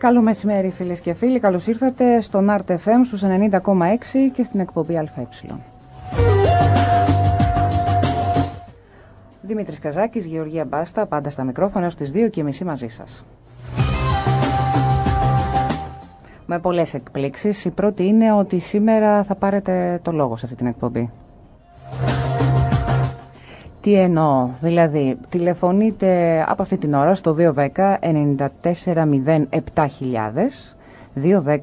Καλό μεσημέρι φίλες και φίλοι, καλώς ήρθατε στον Art FM στους 90,6 και στην εκπομπή ΑΕ. Δημήτρης Καζάκης, Γεωργία Μπάστα, πάντα στα μικρόφωνα έως τις 2 και μισή μαζί σας. Με πολλές εκπλήξεις. Η πρώτη είναι ότι σήμερα θα πάρετε το λόγο σε αυτή την εκπομπή. Τι εννοώ, δηλαδή τηλεφωνείτε από αυτή την ώρα στο 210 94 210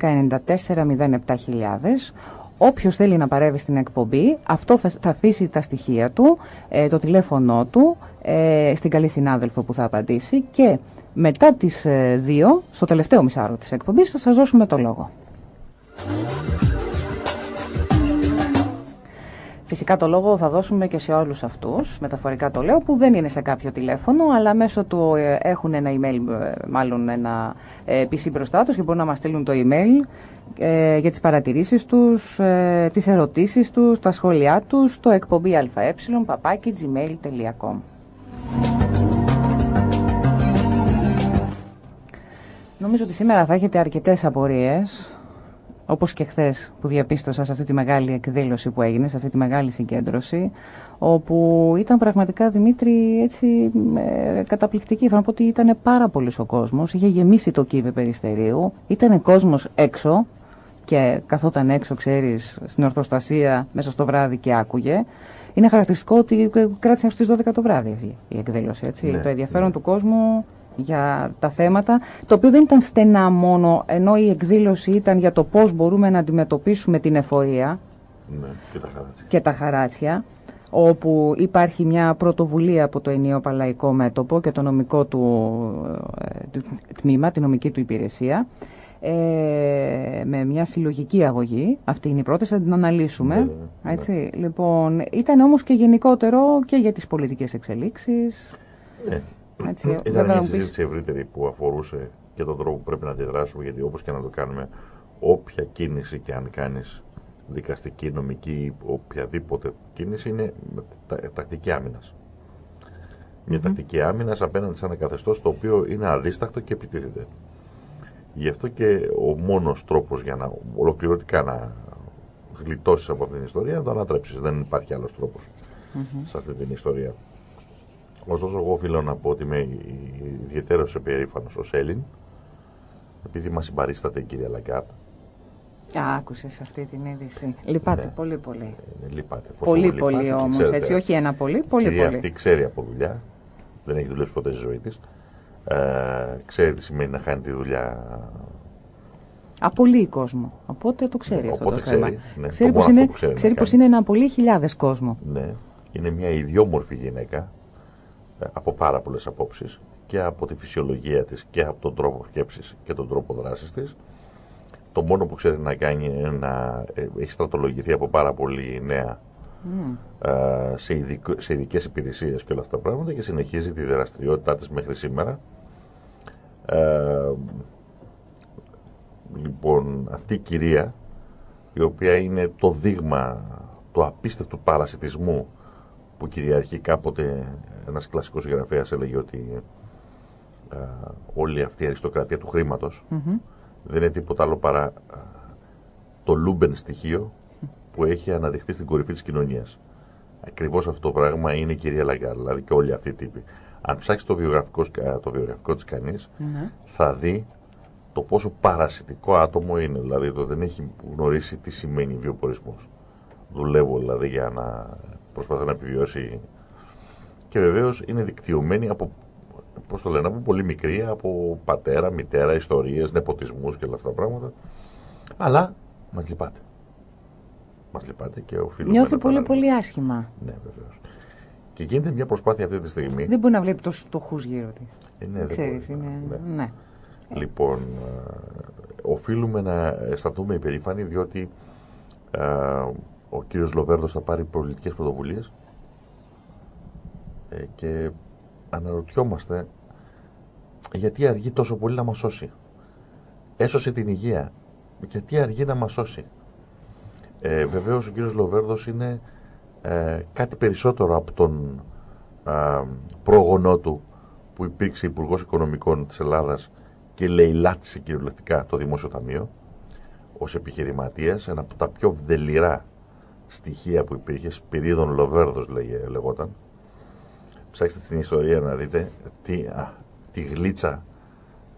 Όποιος θέλει να παρεύει στην εκπομπή, αυτό θα, θα αφήσει τα στοιχεία του, ε, το τηλέφωνό του, ε, στην καλή συνάδελφο που θα απαντήσει και μετά τις 2, ε, στο τελευταίο μισάρο της εκπομπής, θα σας δώσουμε το λόγο. Φυσικά το λόγο θα δώσουμε και σε όλους αυτούς, μεταφορικά το λέω, που δεν είναι σε κάποιο τηλέφωνο, αλλά μέσω του ε, έχουν ένα email, ε, μάλλον ένα PC μπροστά τους και μπορούν να μας στείλουν το email ε, για τις παρατηρήσεις τους, ε, τις ερωτήσεις τους, τα σχόλιά τους, το εκπομπή αε, παπάκι, gmail.com. Νομίζω ότι σήμερα θα έχετε αρκετές απορίες όπως και χθες που διαπίστωσα σε αυτή τη μεγάλη εκδήλωση που έγινε, σε αυτή τη μεγάλη συγκέντρωση, όπου ήταν πραγματικά, Δημήτρη, έτσι ε, καταπληκτική. Θα πω ότι ήταν πάρα πολύ ο κόσμος, είχε γεμίσει το κύβε περιστερίου, ήταν κόσμος έξω και καθόταν έξω, ξέρεις, στην ορθοστασία μέσα στο βράδυ και άκουγε. Είναι χαρακτηριστικό ότι κράτησε στις 12 το βράδυ αυτή η εκδήλωση, έτσι. Ναι, το ενδιαφέρον ναι. του κόσμου για τα θέματα, το οποίο δεν ήταν στενά μόνο, ενώ η εκδήλωση ήταν για το πώς μπορούμε να αντιμετωπίσουμε την εφορία ναι, και, τα χαράτσια. και τα χαράτσια, όπου υπάρχει μια πρωτοβουλία από το ενίο παλαϊκό μέτωπο και το νομικό του ε, τμήμα, τη νομική του υπηρεσία, ε, με μια συλλογική αγωγή. Αυτή είναι η πρόταση, θα την αναλύσουμε. Ναι, ναι, έτσι. Λοιπόν, ήταν όμως και γενικότερο και για τις πολιτικές εξελίξεις. Έτσι, Ήταν μια συζήτηση ευρύτερη που αφορούσε και τον τρόπο που πρέπει να αντιδράσουμε, γιατί όπως και να το κάνουμε, όποια κίνηση και αν κάνεις δικαστική, νομική, οποιαδήποτε κίνηση είναι τακτική άμυνας. Μια τακτική άμυνας απέναντι σε ένα καθεστώς το οποίο είναι αδίστακτο και επιτίθεται. Γι' αυτό και ο μόνος τρόπος για να ολοκληρωτικά να γλιτώσεις από αυτήν την ιστορία είναι να το ανατρέψεις. Δεν υπάρχει άλλος τρόπος σε αυτή την ιστορία. Ωστόσο, εγώ οφείλω να πω ότι είμαι ιδιαιτέρως περήφανος ως Έλλην, επειδή μας συμπαρίσταται η κυρία Λαγκάρντ. Άκουσες αυτή την είδηση. Λυπάται ναι. πολύ, πολύ. Ε, λυπάται. Πολύ, πολύ όμως. Έτσι, όχι ένα πολύ, πολύ, πολύ. Αυτή ξέρει από δουλειά. Δεν έχει δουλέψει ποτέ στη ζωή της. Ε, ξέρει τι σημαίνει να χάνει τη δουλειά. Απολύει κόσμο. Οπότε το ξέρει αυτό το ξέρει, θέμα. Ναι, ξέρει πως είναι, ξέρει πως είναι ένα πολύ χιλιάδες κόσμο. Ναι. Είναι μια ιδιόμορφη γυναίκα ε, από πάρα πολλές απόψεις και από τη φυσιολογία της και από τον τρόπο σκέψης και τον τρόπο δράσης της. Το μόνο που ξέρει να κάνει είναι να ε, έχει στρατολογηθεί από πάρα πολύ νέα ε, σε, ειδικ, σε ειδικές υπηρεσίες και όλα αυτά τα πράγματα και συνεχίζει τη δραστηριότητά της μέχρι σήμερα. Ε, λοιπόν, αυτή η κυρία η οποία είναι το δείγμα του απίστευτου παρασιτισμού που κυριαρχεί κάποτε ένας κλασικός συγγραφέας έλεγε ότι α, όλη αυτή η αριστοκρατία του χρήματος δεν είναι τίποτα άλλο παρά το λούμπεν στοιχείο που έχει αναδειχθεί στην κορυφή της κοινωνίας. Ακριβώς αυτό το πράγμα είναι η κυρία Λαγκάρντ, δηλαδή και όλοι αυτοί οι τύποι. Αν ψάξει το βιογραφικό, το βιογραφικό της κανείς, θα δει το πόσο παρασιτικό άτομο είναι. Δηλαδή το δεν έχει γνωρίσει τι σημαίνει βιοπορισμός. Δουλεύω δηλαδή για να προσπαθώ να επιβιώσει και βεβαίως είναι δικτυωμένη από, πώς το λένε, από πολύ μικρή, από πατέρα, μητέρα, ιστορίες, νεποτισμούς και όλα αυτά τα πράγματα. Αλλά μας λυπάται. Μας λυπάται και οφείλουμε. Νιώθει πολύ, πολύ άσχημα. Ναι, βεβαίως. Και γίνεται μια προσπάθεια αυτή τη στιγμή. Δεν μπορεί να βλέπει τόσο φτωχούς γύρω της. Ε, ναι, Ξέρεις, είναι... ναι. ναι. Λοιπόν, ε, οφείλουμε να αισθανθούμε υπερήφανοι διότι ε, ο κύριος Λοβέρδος θα πάρει πολιτικές πρωτοβουλίες ε, και αναρωτιόμαστε γιατί αργεί τόσο πολύ να μας σώσει. Έσωσε την υγεία. Γιατί αργεί να μας σώσει. Ε, βεβαίως ο κύριος Λοβέρδος είναι ε, κάτι περισσότερο από τον ε, πρόγονό του που υπήρξε υπουργός Οικονομικών της Ελλάδας και λαιλάτισε κυριολεκτικά το Δημόσιο Ταμείο ως επιχειρηματίας, ένα από τα πιο βδελυρά στοιχεία που υπήρχε, Σπυρίδων Λοβέρδος λεγόταν. Ψάξτε την ιστορία να δείτε τι, α, τι γλίτσα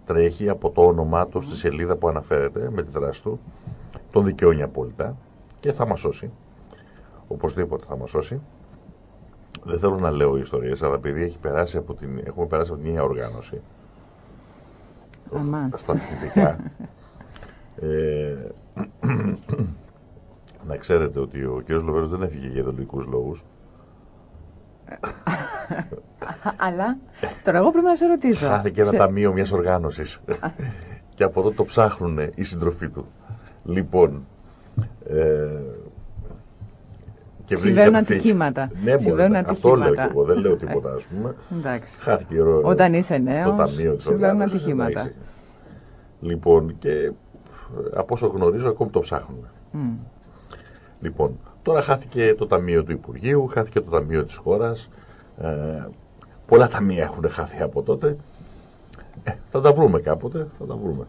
τρέχει από το όνομά του στη σελίδα που αναφέρεται με τη δράση του. Τον δικαιώνει απόλυτα και θα μας σώσει. Οπωσδήποτε θα μας σώσει. Δεν θέλω να λέω ιστορίες, αλλά επειδή έχει περάσει από την, έχουμε περάσει από μια οργάνωση στα ε, να ξέρετε ότι ο κ. Λοβέρος δεν έφυγε για ιδεολογικούς λόγους. Αλλά τώρα εγώ πρέπει να σε ρωτήσω. Χάθηκε ένα ταμείο μιας οργάνωσης. και από εδώ το ψάχνουν οι συντροφοί του. Λοιπόν, ε, και Συμβαίνουν ατυχήματα. Ναι, Συμβαίνουν ατυχήματα. Αυτό λέω και εγώ. Δεν λέω τίποτα, ας πούμε. Εντάξει. Χάθηκε Όταν είσαι νέος. Το ταμείο Συμβαίνουν ατυχήματα. Λοιπόν, και από όσο γνωρίζω, ακόμη το ψάχνουμε. Mm. Λοιπόν, τώρα χάθηκε το ταμείο του Υπουργείου, χάθηκε το ταμείο της χώρας. Ε, πολλά ταμεία έχουν χάθει από τότε. Ε, θα τα βρούμε κάποτε, θα τα βρούμε.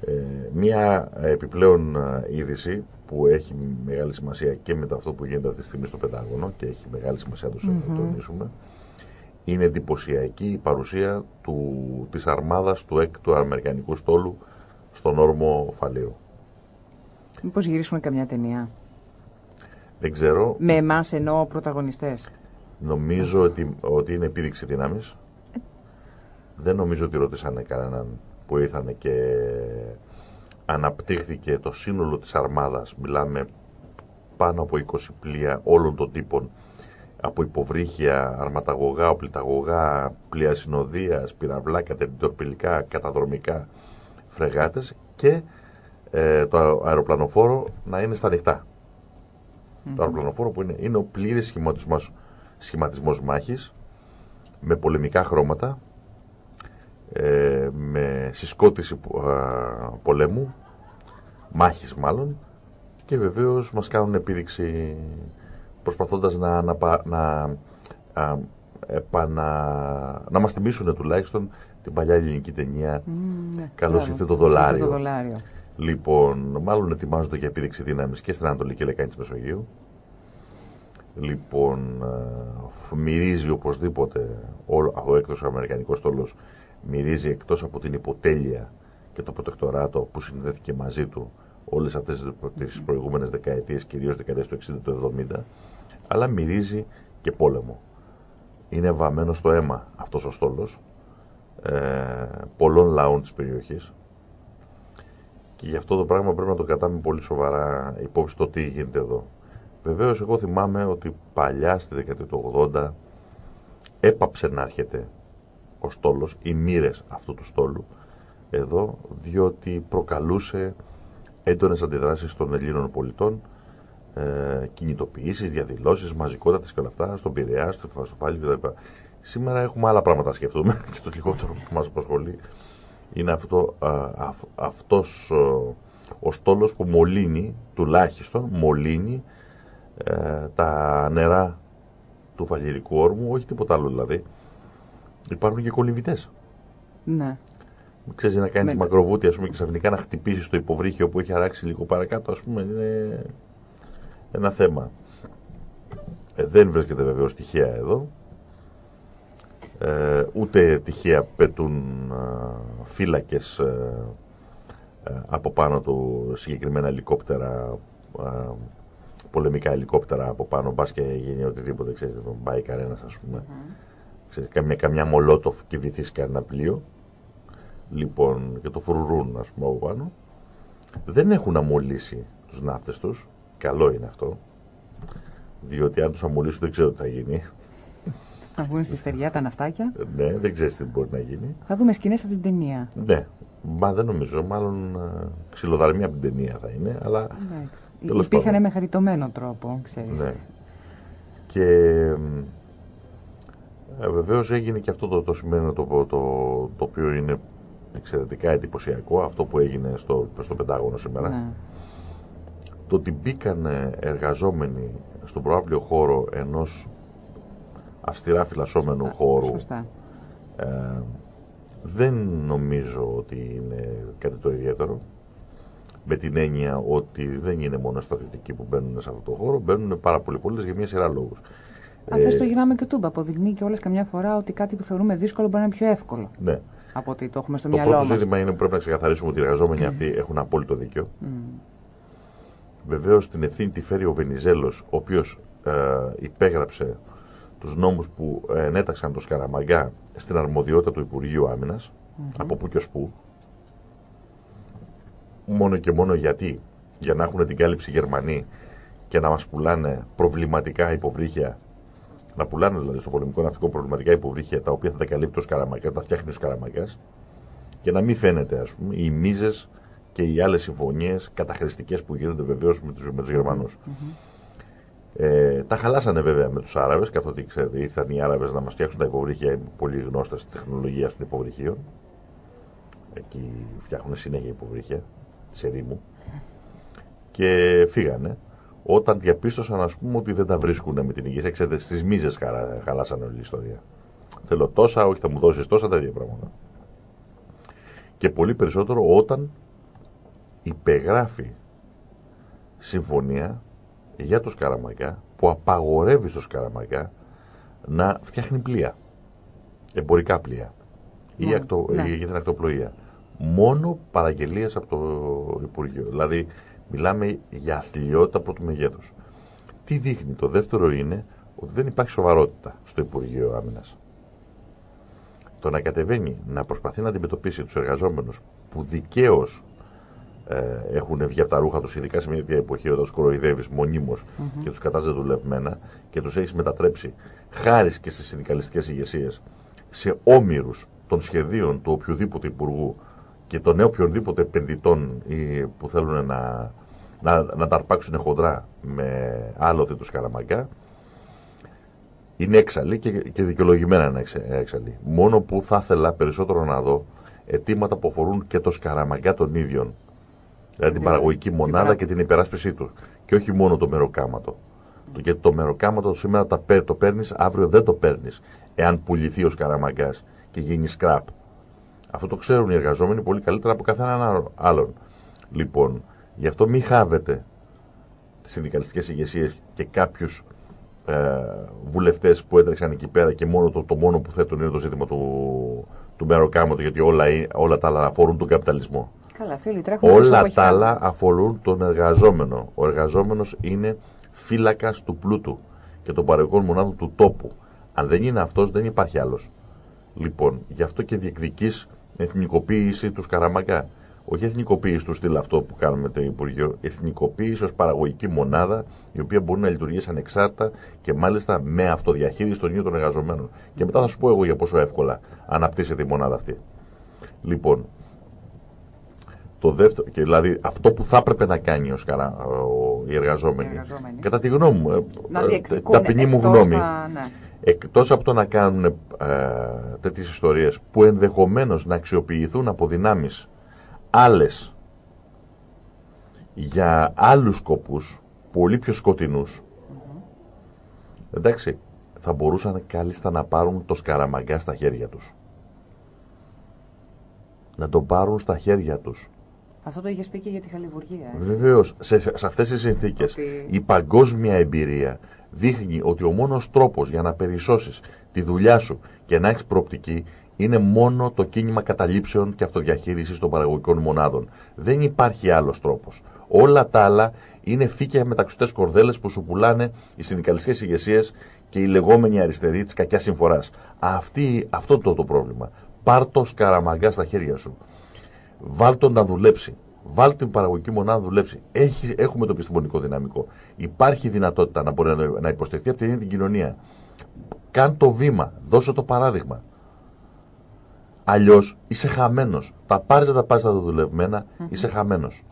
Ε, μία επιπλέον ε, είδηση που έχει μεγάλη σημασία και με το αυτό που γίνεται αυτή τη στιγμή στο Πεντάγωνο και έχει μεγάλη σημασία να το τονίσουμε είναι εντυπωσιακή η παρουσία του, της αρμάδας του έκτου Αμερικανικού στόλου στον όρμο Φαλίου. Μήπως γυρίσουμε καμιά ταινία; Δεν ξέρω. Με εμάς εννοώ πρωταγωνιστές. Νομίζω ότι, ότι είναι επίδειξη δύναμης. Δεν νομίζω ότι ρωτήσανε κανέναν που ήρθαν και αναπτύχθηκε το σύνολο της αρμάδας. Μιλάμε πάνω από 20 πλοία όλων των τύπων από υποβρύχια, αρματαγωγά, οπλιταγωγά, πλοία συνοδείας, πυραυλά, κατερντορπηλικά, καταδρομικά φρεγάτες και ε, το αεροπλανοφόρο να είναι στα ανοιχτά. Το αεροπλανοφόρο που είναι, είναι ο πλήρης σχηματισμός, σχηματισμός μάχης με πολεμικά χρώματα, ε, με συσκότηση πολέμου, μάχης μάλλον, και βεβαίως μας κάνουν επίδειξη προσπαθώντας να, να, να, α, επανα, να μας θυμίσουν τουλάχιστον την παλιά ελληνική ταινία mm, ναι, «Καλώς ήρθε το δολάριο». το δολάριο. Λοιπόν, μάλλον ετοιμάζονται για επίδειξη δύναμης και στην Ανατολική Λεκάνη της Μεσογείου. Λοιπόν, μυρίζει οπωσδήποτε ο έκτος Αμερικανικός στόλος μυρίζει εκτός από την υποτέλεια και το προτεκτοράτο που συνδέθηκε μαζί του όλες αυτές τις προηγούμενες δεκαετίες, κυρίως δεκαετίες του 60 του 70, αλλά μυρίζει και πόλεμο. Είναι βαμμένος στο αίμα αυτός ο στόλος ε, πολλών λαών της περιοχής και γι' αυτό το πράγμα πρέπει να το κρατάμε πολύ σοβαρά υπόψη το τι γίνεται εδώ. Βεβαίως εγώ θυμάμαι ότι παλιά στη δεκαετία του 80 έπαψε να έρχεται ο στόλος, οι μοίρες αυτού του στόλου εδώ, διότι προκαλούσε έντονες αντιδράσεις των Ελλήνων πολιτών, ε, κινητοποιήσεις, διαδηλώσεις, μαζικότητα και όλα αυτά, στον Πειραιά, στο Φαστοφάλι κτλ. Σήμερα έχουμε άλλα πράγματα να σκεφτούμε και το λιγότερο που μας απασχολεί είναι αυτό, α, αυτός ο στόλος που μολύνει, τουλάχιστον μολύνει ε, τα νερά του φαλιρικού όρμου, όχι τίποτα άλλο δηλαδή. Υπάρχουν και κολυμβητές. Ναι. Ξέρεις να κάνεις Με... μακροβούτι ας πούμε, και ξαφνικά να χτυπήσεις το υποβρύχιο που έχει αράξει λίγο παρακάτω, ας πούμε, είναι ένα θέμα. Ε, δεν βρίσκεται βεβαίως τυχαία εδώ. Ε, ούτε τυχαία πετούν ε, φύλακες ε, ε, από πάνω του συγκεκριμένα ελικόπτερα, πολεμικά ελικόπτερα από πάνω, μπας και γίνει οτιδήποτε, ξέρετε, δεν πάει κανένας ας πούμε. Ξέρεις, καμιά, καμιά μολότοφ και βυθίσει κανένα πλοίο. Λοιπόν, και το φρουρούν ας πούμε από πάνω. Δεν έχουν αμολύσει τους ναύτες τους. Καλό είναι αυτό. Διότι αν τους αμολύσουν δεν ξέρω τι θα γίνει. Θα βγουν στη στεριά τα ναυτάκια. Ναι, δεν ξέρεις τι μπορεί να γίνει. Θα δούμε σκηνές από την ταινία. Ναι. Μα δεν νομίζω. Μάλλον uh, ξυλοδαρμία από την ταινία θα είναι. Αλλά. Υπήρχαν με χαριτωμένο τρόπο, ξέρεις. Ναι. Και ε, βεβαίως έγινε και αυτό το, το σημαίνει το, το, το, οποίο είναι εξαιρετικά εντυπωσιακό. Αυτό που έγινε στο, στο Πεντάγωνο σήμερα. Ναι το ότι μπήκαν εργαζόμενοι στον προάβλιο χώρο ενός αυστηρά φυλασσόμενου χώρου ε, δεν νομίζω ότι είναι κάτι το ιδιαίτερο. Με την έννοια ότι δεν είναι μόνο στρατιωτικοί που μπαίνουν σε αυτό το χώρο, μπαίνουν πάρα πολλοί πολίτες για μια σειρά λόγους. Αν θες το γυρνάμε και τούμπα. Αποδεικνύει και όλες καμιά φορά ότι κάτι που θεωρούμε δύσκολο μπορεί να είναι πιο εύκολο. Ναι. Από ότι το έχουμε στο το μυαλό μας. Το πρώτο ζήτημα είναι που πρέπει να ξεκαθαρίσουμε ότι οι εργαζόμενοι αυτοί έχουν απόλυτο δίκιο. Mm. Βεβαίως την ευθύνη τη φέρει ο Βενιζέλος, ο οποίος ε, υπέγραψε τους νόμους που ενέταξαν το Σκαραμαγκά στην αρμοδιότητα του Υπουργείου Άμυνας. Από πού και ως πού. Μόνο και μόνο γιατί, για να έχουν την κάλυψη Γερμανοί και να μας πουλάνε προβληματικά υποβρύχια; Να πουλάνε δηλαδή στο πολεμικό ναυτικό προβληματικά υποβρύχια τα οποία θα τα καλύπτει ο Σκαραμαγκάς, τα φτιάχνει ο Σκαραμαγκάς και να μην φαίνεται ας πούμε οι μίζες και οι άλλες συμφωνίες καταχρηστικές που γίνονται βεβαίως με τους με τους Γερμανούς. Ε, τα χαλάσανε βέβαια με τους Άραβες, καθότι ξέρετε, ήρθαν οι Άραβες να μας φτιάξουν τα υποβρύχια, είναι πολύ γνώστα στη τεχνολογίας των υποβρυχίων. Εκεί φτιάχνουν συνέχεια υποβρύχια σε ρήμου. Και φύγανε όταν διαπίστωσαν ας πούμε ότι δεν τα βρίσκουν με την υγεία. Ξέρετε, στις μίζες χαλάσανε όλη η ιστορία. Θέλω τόσα, όχι θα μου δώσεις τόσα, τα ίδια πράγματα. Και πολύ περισσότερο όταν υπεγράφει συμφωνία για το Σκαραμακά που απαγορεύει στο Σκαραμακά να φτιάχνει πλοία. Εμπορικά πλοία. Ή ακτο, ναι. για την ακτοπλοεία. Μόνο παραγγελίες από το Υπουργείο. Δηλαδή Μιλάμε για αθλειότητα πρώτου μεγέθους. Τι δείχνει; Το δεύτερο είναι ότι δεν υπάρχει σοβαρότητα στο Υπουργείο Άμυνας. Το να κατεβαίνει, να προσπαθεί να αντιμετωπίσει τους εργαζόμενους που δικαίως ε, έχουν βγει από τα ρούχα τους, ειδικά σε μια τέτοια εποχή, όταν τους κοροϊδεύεις μονίμως mm-hmm. και τους κατάζει δουλευμένα και τους έχεις μετατρέψει χάρης και στις συνδικαλιστικές ηγεσίες σε όμοιρους των σχεδίων του οποιοδήποτε υπουργού και των οποιονδήποτε επενδυτών που θέλουν να, να, να τα αρπάξουν χοντρά με άλοθη του Σκαραμαγκά είναι έξαλλη και, και δικαιολογημένα είναι έξαλλη. Μόνο που θα ήθελα περισσότερο να δω αιτήματα που αφορούν και το Σκαραμαγκά των ίδιων. Δηλαδή την παραγωγική μονάδα και την υπεράσπιση τους. Και όχι μόνο το μεροκάματο. Γιατί το μεροκάματο σήμερα το παίρνεις, αύριο δεν το παίρνεις. Εάν πουληθεί ο Σκαραμαγκά και γίνει σκραπ. Αυτό το ξέρουν οι εργαζόμενοι πολύ καλύτερα από καθέναν άλλον. Λοιπόν, γι' αυτό μην χάβετε τις συνδικαλιστικές ηγεσίες και κάποιους ε, βουλευτές που έτρεξαν εκεί πέρα και μόνο το, το μόνο που θέτουν είναι το ζήτημα του, του μεροκάματο, γιατί όλα, όλα τα άλλα αφορούν τον καπιταλισμό. Καλά, αυτοί όλα τα άλλα αφορούν τον εργαζόμενο. Ο εργαζόμενος είναι φύλακας του πλούτου και των παραγωγικών μονάδων του τόπου. Αν δεν είναι αυτός, δεν υπάρχει άλλος. Λοιπόν, γι' αυτό και διεκδική εθνικοποίηση τους Σκαραμαγκά. Όχι εθνικοποίηση τους στυλ αυτό που κάνουμε το Υπουργείο, εθνικοποίηση ως παραγωγική μονάδα η οποία μπορεί να λειτουργήσει ανεξάρτητα και μάλιστα με αυτοδιαχείριση των ίδιων των εργαζομένων. Και μετά θα σου πω εγώ για πόσο εύκολα αναπτύσσεται η μονάδα αυτή. Λοιπόν, το δεύτερο, και δηλαδή αυτό που θα έπρεπε να κάνει ο Σκαρα, ο, οι, εργαζόμενοι, οι εργαζόμενοι, κατά τη γνώμη μου, ε, ταπεινή μου γνώμη, ναι εκτός από το να κάνουν ε, τέτοιες ιστορίες που ενδεχομένως να αξιοποιηθούν από δυνάμεις άλλες για άλλους σκοπούς πολύ πιο σκοτεινούς εντάξει θα μπορούσαν κάλλιστα να πάρουν το σκαραμαγκά στα χέρια τους. Να το πάρουν στα χέρια τους αυτό το είχες πει και για τη Χαλιβουργία. Ε. Βεβαίως, σε, σε αυτές τις συνθήκες η παγκόσμια εμπειρία δείχνει ότι ο μόνος τρόπος για να περισσώσεις τη δουλειά σου και να έχεις προοπτική είναι μόνο το κίνημα καταλήψεων και αυτοδιαχείρισης των παραγωγικών μονάδων. Δεν υπάρχει άλλος τρόπος. Όλα τα άλλα είναι φύκια μεταξωτέ κορδέλες που σου πουλάνε οι συνδικαλιστικές ηγεσίες και οι λεγόμενοι αριστεροί της κακιάς συμφοράς. Αυτό το, το πρόβλημα. Πάρ το σκαραμαγκά στα χέρια σου. Βάλ τον να δουλέψει. Βάλ την παραγωγική μονάδα να δουλέψει. Έχει, έχουμε το επιστημονικό δυναμικό. Υπάρχει δυνατότητα να μπορεί να, να υποστηριχθεί από την ίδια την κοινωνία. Κάν το βήμα. Δώσε το παράδειγμα. Αλλιώς είσαι χαμένος. Τα πάρεις τα πάρεις τα δουλευμένα, είσαι χαμένος.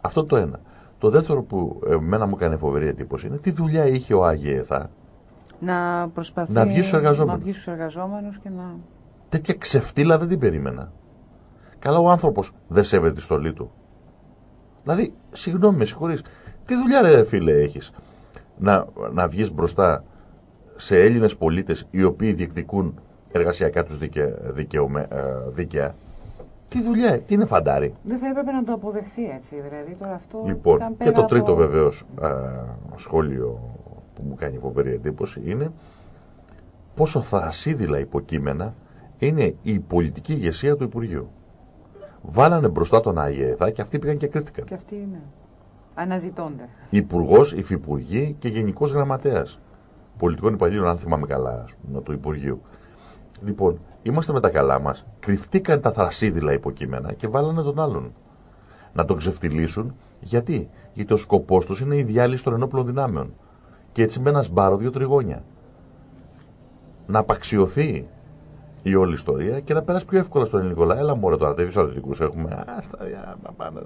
Αυτό το ένα. Το δεύτερο που εμένα μου έκανε φοβερή εντύπωση είναι τι δουλειά είχε ο Άγιεθα να προσπαθεί να βγει στους εργαζόμενους και να. Τέτοια ξεφτύλα δεν την περίμενα. Καλά, ο άνθρωπος δεν σέβεται τη στολή του. Δηλαδή, συγγνώμη, με συγχωρείς. Τι δουλειά, ρε φίλε, έχεις; Να, να βγεις μπροστά σε Έλληνες πολίτες οι οποίοι διεκδικούν εργασιακά τους δίκαια, δίκαια, τι δουλειά, τι είναι φαντάρι; Δεν θα έπρεπε να το αποδεχθεί έτσι, δηλαδή τώρα αυτό. Λοιπόν, ήταν και πέρα το τρίτο από... βεβαίω σχόλιο που μου κάνει φοβερή εντύπωση είναι πόσο θρασίδηλα υποκείμενα είναι η πολιτική ηγεσία του Υπουργείου. Βάλανε μπροστά τον ΑΕΔΑ και αυτοί πήγαν και κρύφτηκαν. Και αυτοί είναι. Αναζητώνται. Υπουργός, υφυπουργή και γενικός γραμματέας πολιτικών υπαλλήλων, αν θυμάμαι καλά, ας πούμε, του Υπουργείου. Λοιπόν, είμαστε με τα καλά μας. Κρυφτήκαν τα θρασίδηλα υποκείμενα και βάλανε τον άλλον. Να τον ξεφτυλίσουν. Γιατί; Γιατί ο σκοπός τους είναι η διάλυση των ενόπλων δυνάμεων. Και έτσι με ένα σπάρο δύο τριγώνια. Να απαξιωθεί η όλη ιστορία και να περάσει πιο εύκολα στον ελληνικό λαό. Έλα μωρέ τώρα, τέτοιους στρατιωτικού έχουμε. Άστα, πάμε,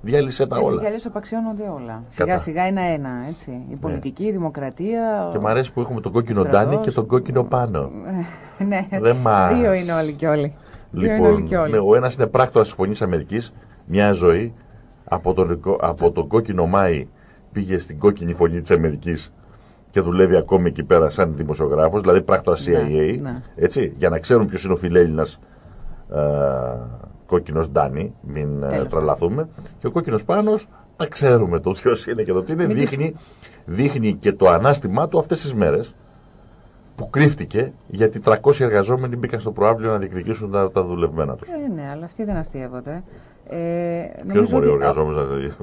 διάλυσε τα Έτσι όλα. κι αλλιώ απαξιώνονται όλα. Σιγά σιγά ένα-ένα. Έτσι. Η πολιτική, η δημοκρατία. Και μου αρέσει που έχουμε τον κόκκινο στρατός. Ντάνι και τον κόκκινο πάνω. ναι, Δεν μ' άρεσε. δύο είναι όλοι και όλοι. Δύο είναι Λοιπόν, όλοι και όλοι. ναι, ο ένας είναι πράκτορας της Φωνής Αμερικής, μια ζωή. Από τον, από τον κόκκινο Μάη πήγε στην κόκκινη φωνή της Αμερικής και δουλεύει ακόμη εκεί πέρα σαν δημοσιογράφος, δηλαδή πράκτορα CIA. ναι. Έτσι, για να ξέρουν ποιος είναι ο φιλέλληνας ε, κόκκινος Ντάνι, μην ε, Τέλος τρελαθούμε. Και ο κόκκινος πάνω, τα ξέρουμε το ποιος είναι και το τι είναι. Μην Δείχνει, δείχνει και το ανάστημά του αυτές τις μέρες που κρύφτηκε γιατί 300 εργαζόμενοι μπήκαν στο προάβλιο να διεκδικήσουν τα, τα δουλευμένα τους. Ε, ναι, αλλά αυτοί δεν αστείευονται. Ε, Ποιος νομίζω μπορεί ο ότι εργαζόμενος να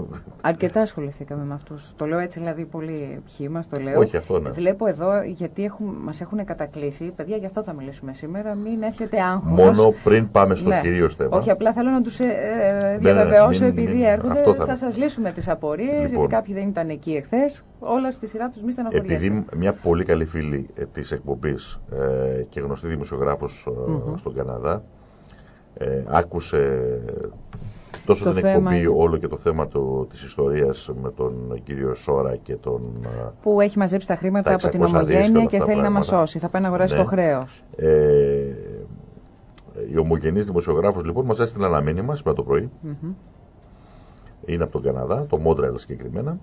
αρκετά ασχοληθήκαμε με αυτούς. Το λέω έτσι δηλαδή πολύ ποιοι μας το λέω. Όχι, αυτό ναι. Βλέπω εδώ γιατί έχουν, μας έχουν κατακλείσει. Παιδιά, γι' αυτό θα μιλήσουμε σήμερα. Μην έχετε άγχος. Μόνο πριν πάμε στο Ναι. κυρίω θέμα. Όχι, απλά θέλω να τους ε, ε, ναι, διαβεβαιώσω μην- επειδή μην- έρχονται. αυτό θα- Θα, σας λύσουμε τις απορίες, Λοιπόν. γιατί κάποιοι δεν ήταν εκεί εχθές. Όλα στη σειρά τους μη στεναχωριέστε. Επειδή μια πολύ καλή φίλη ε, της εκπομπής ε, και γνωστή δημοσιογράφος ε, στον Καναδά ε, άκουσε τόσο Το την θέμα εκπομπή είναι- όλο και το θέμα του, της ιστορίας με τον κύριο Σόρα και τον... ε, Που έχει μαζέψει τα χρήματα Τα από την 600 δις και ομογένεια όλα και αυτά θέλει να μας πράγματα. σώσει. Θα πάει να αγοράσει Ναι. το χρέος. Ε, η ομογενής δημοσιογράφος λοιπόν μας έστειλε ένα μήνυμα σήμερα το πρωί. Είναι από τον Καναδά, το Μόντρελ συγκεκριμένα.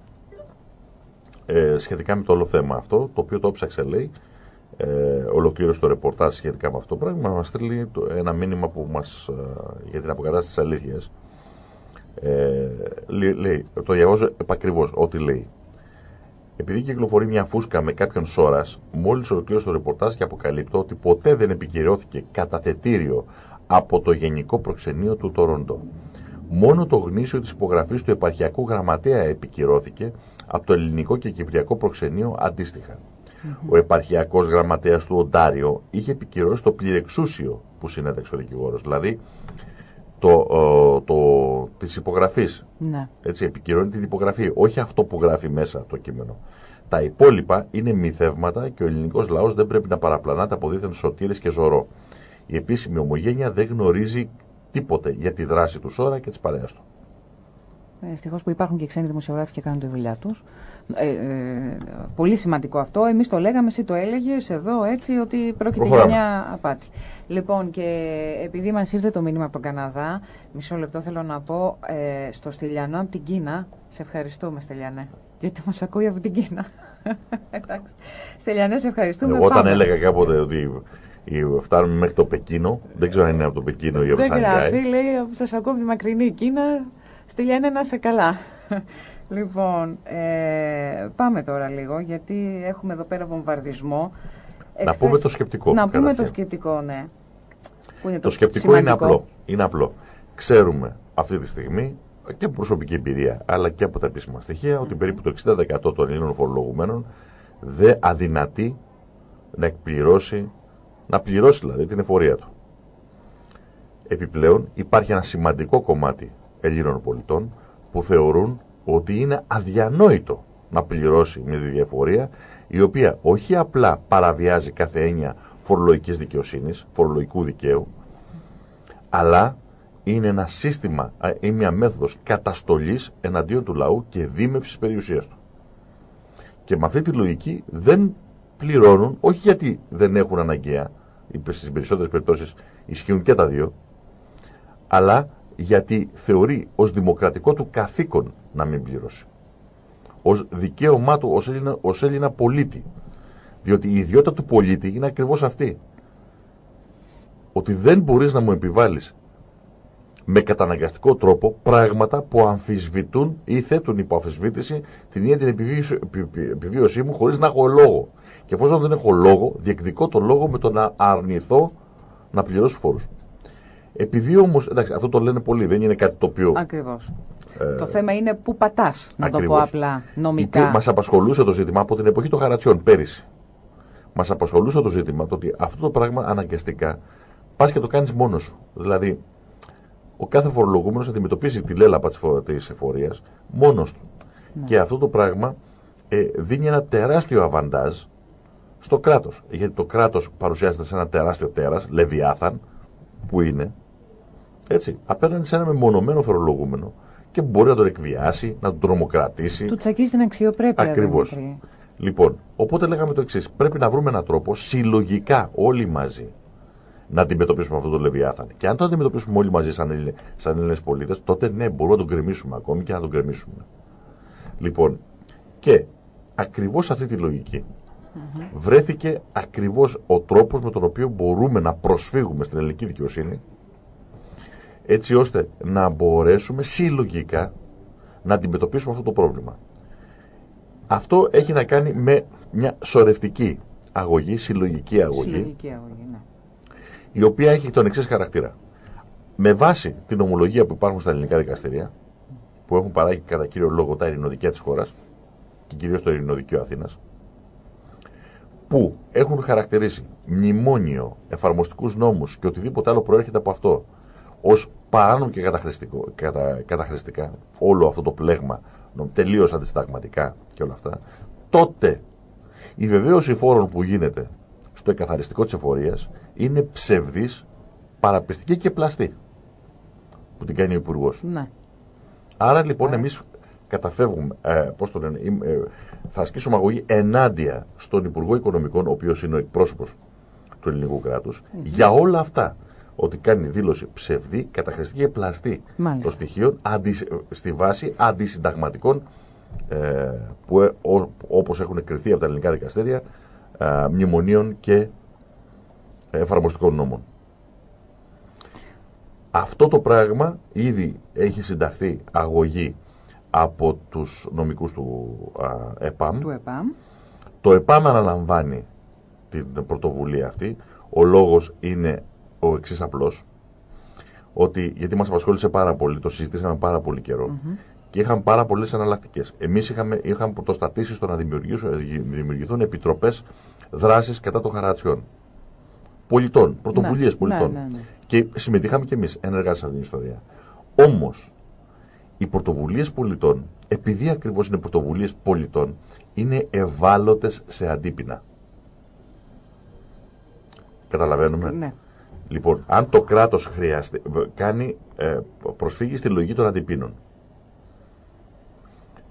Ε, σχετικά με το όλο θέμα αυτό, το οποίο το ψάξε λέει, ε, ολοκλήρωσε το ρεπορτάζ σχετικά με αυτό το πράγμα, μας στείλει το- ένα μήνυμα που μας, ε, για την αποκατάσταση της αλήθειας. Ε, λέει, λέει, το διαβάζω επακριβώς, ό,τι λέει. Επειδή κυκλοφορεί μια φούσκα με κάποιον Σόρα, μόλις ολοκλήρωσε το ρεπορτάζ και αποκαλύπτω ότι ποτέ δεν επικυρώθηκε καταθετήριο από το Γενικό Προξενείο του Τορόντο. Μόνο το γνήσιο της υπογραφής του επαρχιακού γραμματέα επικυρώθηκε από το Ελληνικό και Κυπριακό Προξενείο αντίστοιχα. Ο επαρχιακός γραμματέας του Οντάριο είχε επικυρώσει το πληρεξούσιο που συνέταξε ο δικηγόρος. Δηλαδή το, ε, το, της υπογραφής Ναι. έτσι, επικυρώνει την υπογραφή, όχι αυτό που γράφει μέσα το κείμενο. Τα υπόλοιπα είναι μυθεύματα και ο ελληνικός λαός δεν πρέπει να παραπλανάται από δίθεν σωτήρες και ζωρό. Η επίσημη ομογένεια δεν γνωρίζει τίποτε για τη δράση του Σόρα και της παρέας του. Ευτυχώς που υπάρχουν και ξένοι δημοσιογράφοι και κάνουν τη δουλειά τους. Ε, ε, πολύ σημαντικό αυτό. Εμείς το λέγαμε, εσύ το έλεγες εδώ έτσι, ότι πρόκειται Προχωράμε. για μια απάτη. Λοιπόν, και επειδή μας ήρθε το μήνυμα από τον Καναδά, μισό λεπτό θέλω να πω ε, στο Στυλιανό από την Κίνα. Σε ευχαριστούμε, Στυλιανέ. Γιατί μας ακούει από την Κίνα. Εντάξει. Στυλιανέ, σε ευχαριστούμε. Εγώ όταν Πάμε. έλεγα κάποτε ότι ε, φτάνουμε μέχρι το Πεκίνο, δεν ξέρω αν είναι από το Πεκίνο ή από το Δεν γράφει, Σανγκάι. λέει, σας ακούω από τη μακρινή Κίνα. Στυλιανέ, να σε καλά. λοιπόν, ε, πάμε τώρα λίγο, γιατί έχουμε εδώ πέρα βομβαρδισμό. Να Εχθές- πούμε το σκεπτικό. Να πούμε το καταρχήν. σκεπτικό, ναι. Που είναι Το σκεπτικό είναι σημαντικό. απλό. είναι απλό. Ξέρουμε αυτή τη στιγμή και από προσωπική εμπειρία αλλά και από τα επίσημα στοιχεία ότι περίπου το 60% των Ελλήνων φορολογουμένων δεν αδυνατεί να εκπληρώσει, να πληρώσει δηλαδή την εφορία του. Επιπλέον υπάρχει ένα σημαντικό κομμάτι Ελλήνων πολιτών που θεωρούν ότι είναι αδιανόητο να πληρώσει μια διαφορία η οποία όχι απλά παραβιάζει κάθε έννοια φορολογικής δικαιοσύνης, φορολογικού δικαίου, αλλά είναι ένα σύστημα α, ή μια μέθοδος καταστολής εναντίον του λαού και δίμευσης περιουσίας του. Και με αυτή τη λογική δεν πληρώνουν, όχι γιατί δεν έχουν αναγκαία, στις περισσότερες περιπτώσεις ισχύουν και τα δύο, αλλά γιατί θεωρεί ως δημοκρατικό του καθήκον να μην πληρώσει. Ως δικαίωμά του ως Έλληνα, ως Έλληνα πολίτη. Διότι η ιδιότητα του πολίτη είναι ακριβώς αυτή. ότι δεν μπορείς να μου επιβάλλεις με καταναγκαστικό τρόπο πράγματα που αμφισβητούν ή θέτουν υπό αμφισβήτηση την ίδια την επιβίωση, επιβίωσή μου χωρίς να έχω λόγο. Και εφόσον δεν έχω λόγο, διεκδικώ τον λόγο με το να αρνηθώ να πληρώσω φόρους. Επειδή όμως, εντάξει, αυτό το λένε πολλοί, δεν είναι κάτι το οποίο. Ακριβώς. Ε, το θέμα είναι πού πατάς, να ακριβώς. το πω απλά νομικά. Μας απασχολούσε το ζήτημα από την εποχή των χαρατσιών πέρυσι. Μας απασχολούσε το ζήτημα το ότι αυτό το πράγμα αναγκαστικά πας και το κάνεις μόνος σου. Δηλαδή, ο κάθε φορολογούμενος αντιμετωπίζει τη λέλαπα της εφορίας μόνος του. Ναι. Και αυτό το πράγμα ε, δίνει ένα τεράστιο αβαντάζ στο κράτος. Γιατί το κράτος παρουσιάζεται σε ένα τεράστιο τέρας, Λεβιάθαν, που είναι, έτσι, απέναντι σε ένα μεμονωμένο φορολογούμενο και μπορεί να τον εκβιάσει, να τον τρομοκρατήσει. Του τσακίσει την αξιοπρέπεια. Ακριβώς. Λοιπόν, οπότε λέγαμε το εξής. Πρέπει να βρούμε έναν τρόπο συλλογικά όλοι μαζί να αντιμετωπίσουμε αυτό το Λεβιάθαν. Και αν το αντιμετωπίσουμε όλοι μαζί σαν, σαν Έλληνες πολίτες, τότε ναι, μπορούμε να τον κρεμίσουμε ακόμη και να τον κρεμίσουμε. Λοιπόν, και ακριβώς αυτή τη λογική βρέθηκε ακριβώς ο τρόπος με τον οποίο μπορούμε να προσφύγουμε στην ελληνική δικαιοσύνη έτσι ώστε να μπορέσουμε συλλογικά να αντιμετωπίσουμε αυτό το πρόβλημα. Αυτό έχει να κάνει με μια σορευτική αγωγή, συλλογική αγωγή, συλλογική αγωγή ναι. η οποία έχει τον εξής χαρακτήρα. Με βάση την ομολογία που υπάρχουν στα ελληνικά δικαστηρία, που έχουν παράγει κατά κύριο λόγο τα ειρηνοδικεία της χώρας και κυρίως το ειρηνοδικείο Αθήνας, που έχουν χαρακτηρίσει μνημόνιο, εφαρμοστικούς νόμους και οτιδήποτε άλλο προέρχεται από αυτό ως παράνομο και κατα, καταχρηστικά όλο αυτό το πλέγμα τελείως αντισταγματικά και όλα αυτά, τότε η βεβαίωση φόρων που γίνεται στο εκαθαριστικό της εφορίας είναι ψευδής, παραπιστική και πλαστή που την κάνει ο υπουργός. Ναι. Άρα λοιπόν εμείς καταφεύγουμε, ε, πώς το λένε, ε, θα ασκήσουμε αγωγή ενάντια στον Υπουργό Οικονομικών, ο οποίος είναι ο εκπρόσωπος του ελληνικού κράτους, για όλα αυτά ότι κάνει δήλωση ψευδή, καταχρηστική και πλαστή των στοιχείων αντι, στη βάση αντισυνταγματικών ε, που ε, όπως έχουν κριθεί από τα ελληνικά δικαστήρια ε, μνημονίων και εφαρμοστικών νόμων. Αυτό το πράγμα ήδη έχει συνταχθεί αγωγή από τους νομικούς του ΕΠΑΜ. Του ΕΠΑΜ. Το ΕΠΑΜ αναλαμβάνει την πρωτοβουλία αυτή. Ο λόγος είναι ο εξής απλός. Ότι γιατί μας απασχόλησε πάρα πολύ, το συζητήσαμε πάρα πολύ καιρό και είχαν πάρα πολλές εναλλακτικές. Εμείς είχαμε, είχαμε πρωτοστατήσει στο να δημιουργηθούν επιτροπές δράσης κατά των χαρατσιών. Πολιτών, πρωτοβουλίες ναι, πολιτών. Ναι, ναι, και συμμετείχαμε κι εμείς ενεργά σε αυτήν την ιστορία. Όμως, οι πρωτοβουλίες πολιτών, επειδή ακριβώς είναι πρωτοβουλίες πολιτών, είναι ευάλωτες σε αντίπεινα. Καταλαβαίνουμε; Ναι. Λοιπόν, αν το κράτος χρειάζεται, κάνει, ε, προσφύγει στη λογική των αντιπίνων.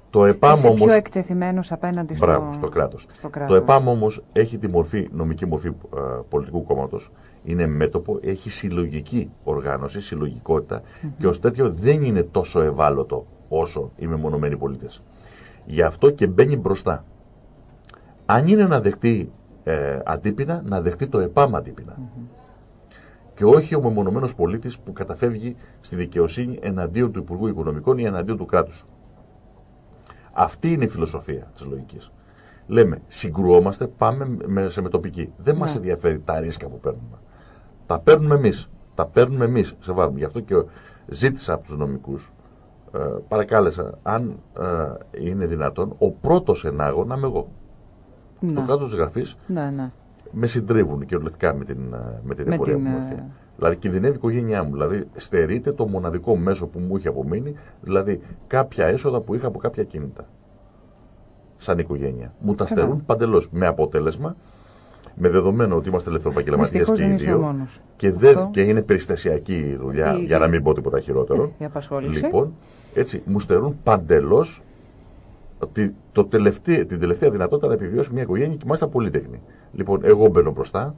Το ΕΠΑΜ Είσαι πιο εκτεθειμένος απέναντι στο, στο, κράτος. στο κράτος. Το ΕΠΑΜ όμως έχει τη μορφή, νομική μορφή ε, πολιτικού κόμματος, είναι μέτωπο, έχει συλλογική οργάνωση, συλλογικότητα και ως τέτοιο δεν είναι τόσο ευάλωτο όσο οι μεμονωμένοι πολίτες. Γι' αυτό και μπαίνει μπροστά. Αν είναι να δεχτεί ε, αντίπεινα, να δεχτεί το ΕΠΑΜ αντίπεινα και όχι ο μεμονωμένος πολίτης που καταφεύγει στη δικαιοσύνη εναντίον του Υπουργού Οικονομικών ή εναντίον του κράτους. Αυτή είναι η φιλοσοφία της λογικής. Λέμε, συγκρουόμαστε, πάμε σε μετοπική. Δεν ναι. μα ενδιαφέρει τα ρίσκα που παίρνουμε. Τα παίρνουμε εμείς. Τα παίρνουμε εμείς σε βάρμο. Γι' αυτό και ζήτησα από τους νομικούς, ε, παρακάλεσα, αν ε, είναι δυνατόν, ο πρώτος ενάγω να είμαι εγώ. Ναι. Στο κράτος της γραφής ναι, ναι με συντρίβουν κυριολεκτικά με την, ε, με την εφορία μου. Ε, δηλαδή κινδυνεύει η οικογένειά μου. Δηλαδή στερείται το μοναδικό μέσο που μου είχε απομείνει, δηλαδή κάποια έσοδα που είχα από κάποια κίνητα. Σαν οικογένεια. Μου τα στερούν παντελώς. Με αποτέλεσμα, με δεδομένο ότι είμαστε ελευθεροπαγγελματίες και οι δύο. Και, δεν, και είναι περιστασιακή η δουλειά, η, για να μην πω τίποτα χειρότερο. Η απασχόληση. Λοιπόν, έτσι, μου στερούν παντελώς το τελευταίο, την τελευταία δυνατότητα να επιβιώσει μια οικογένεια και μάλιστα πολύτεχνη. Λοιπόν, εγώ μπαίνω μπροστά,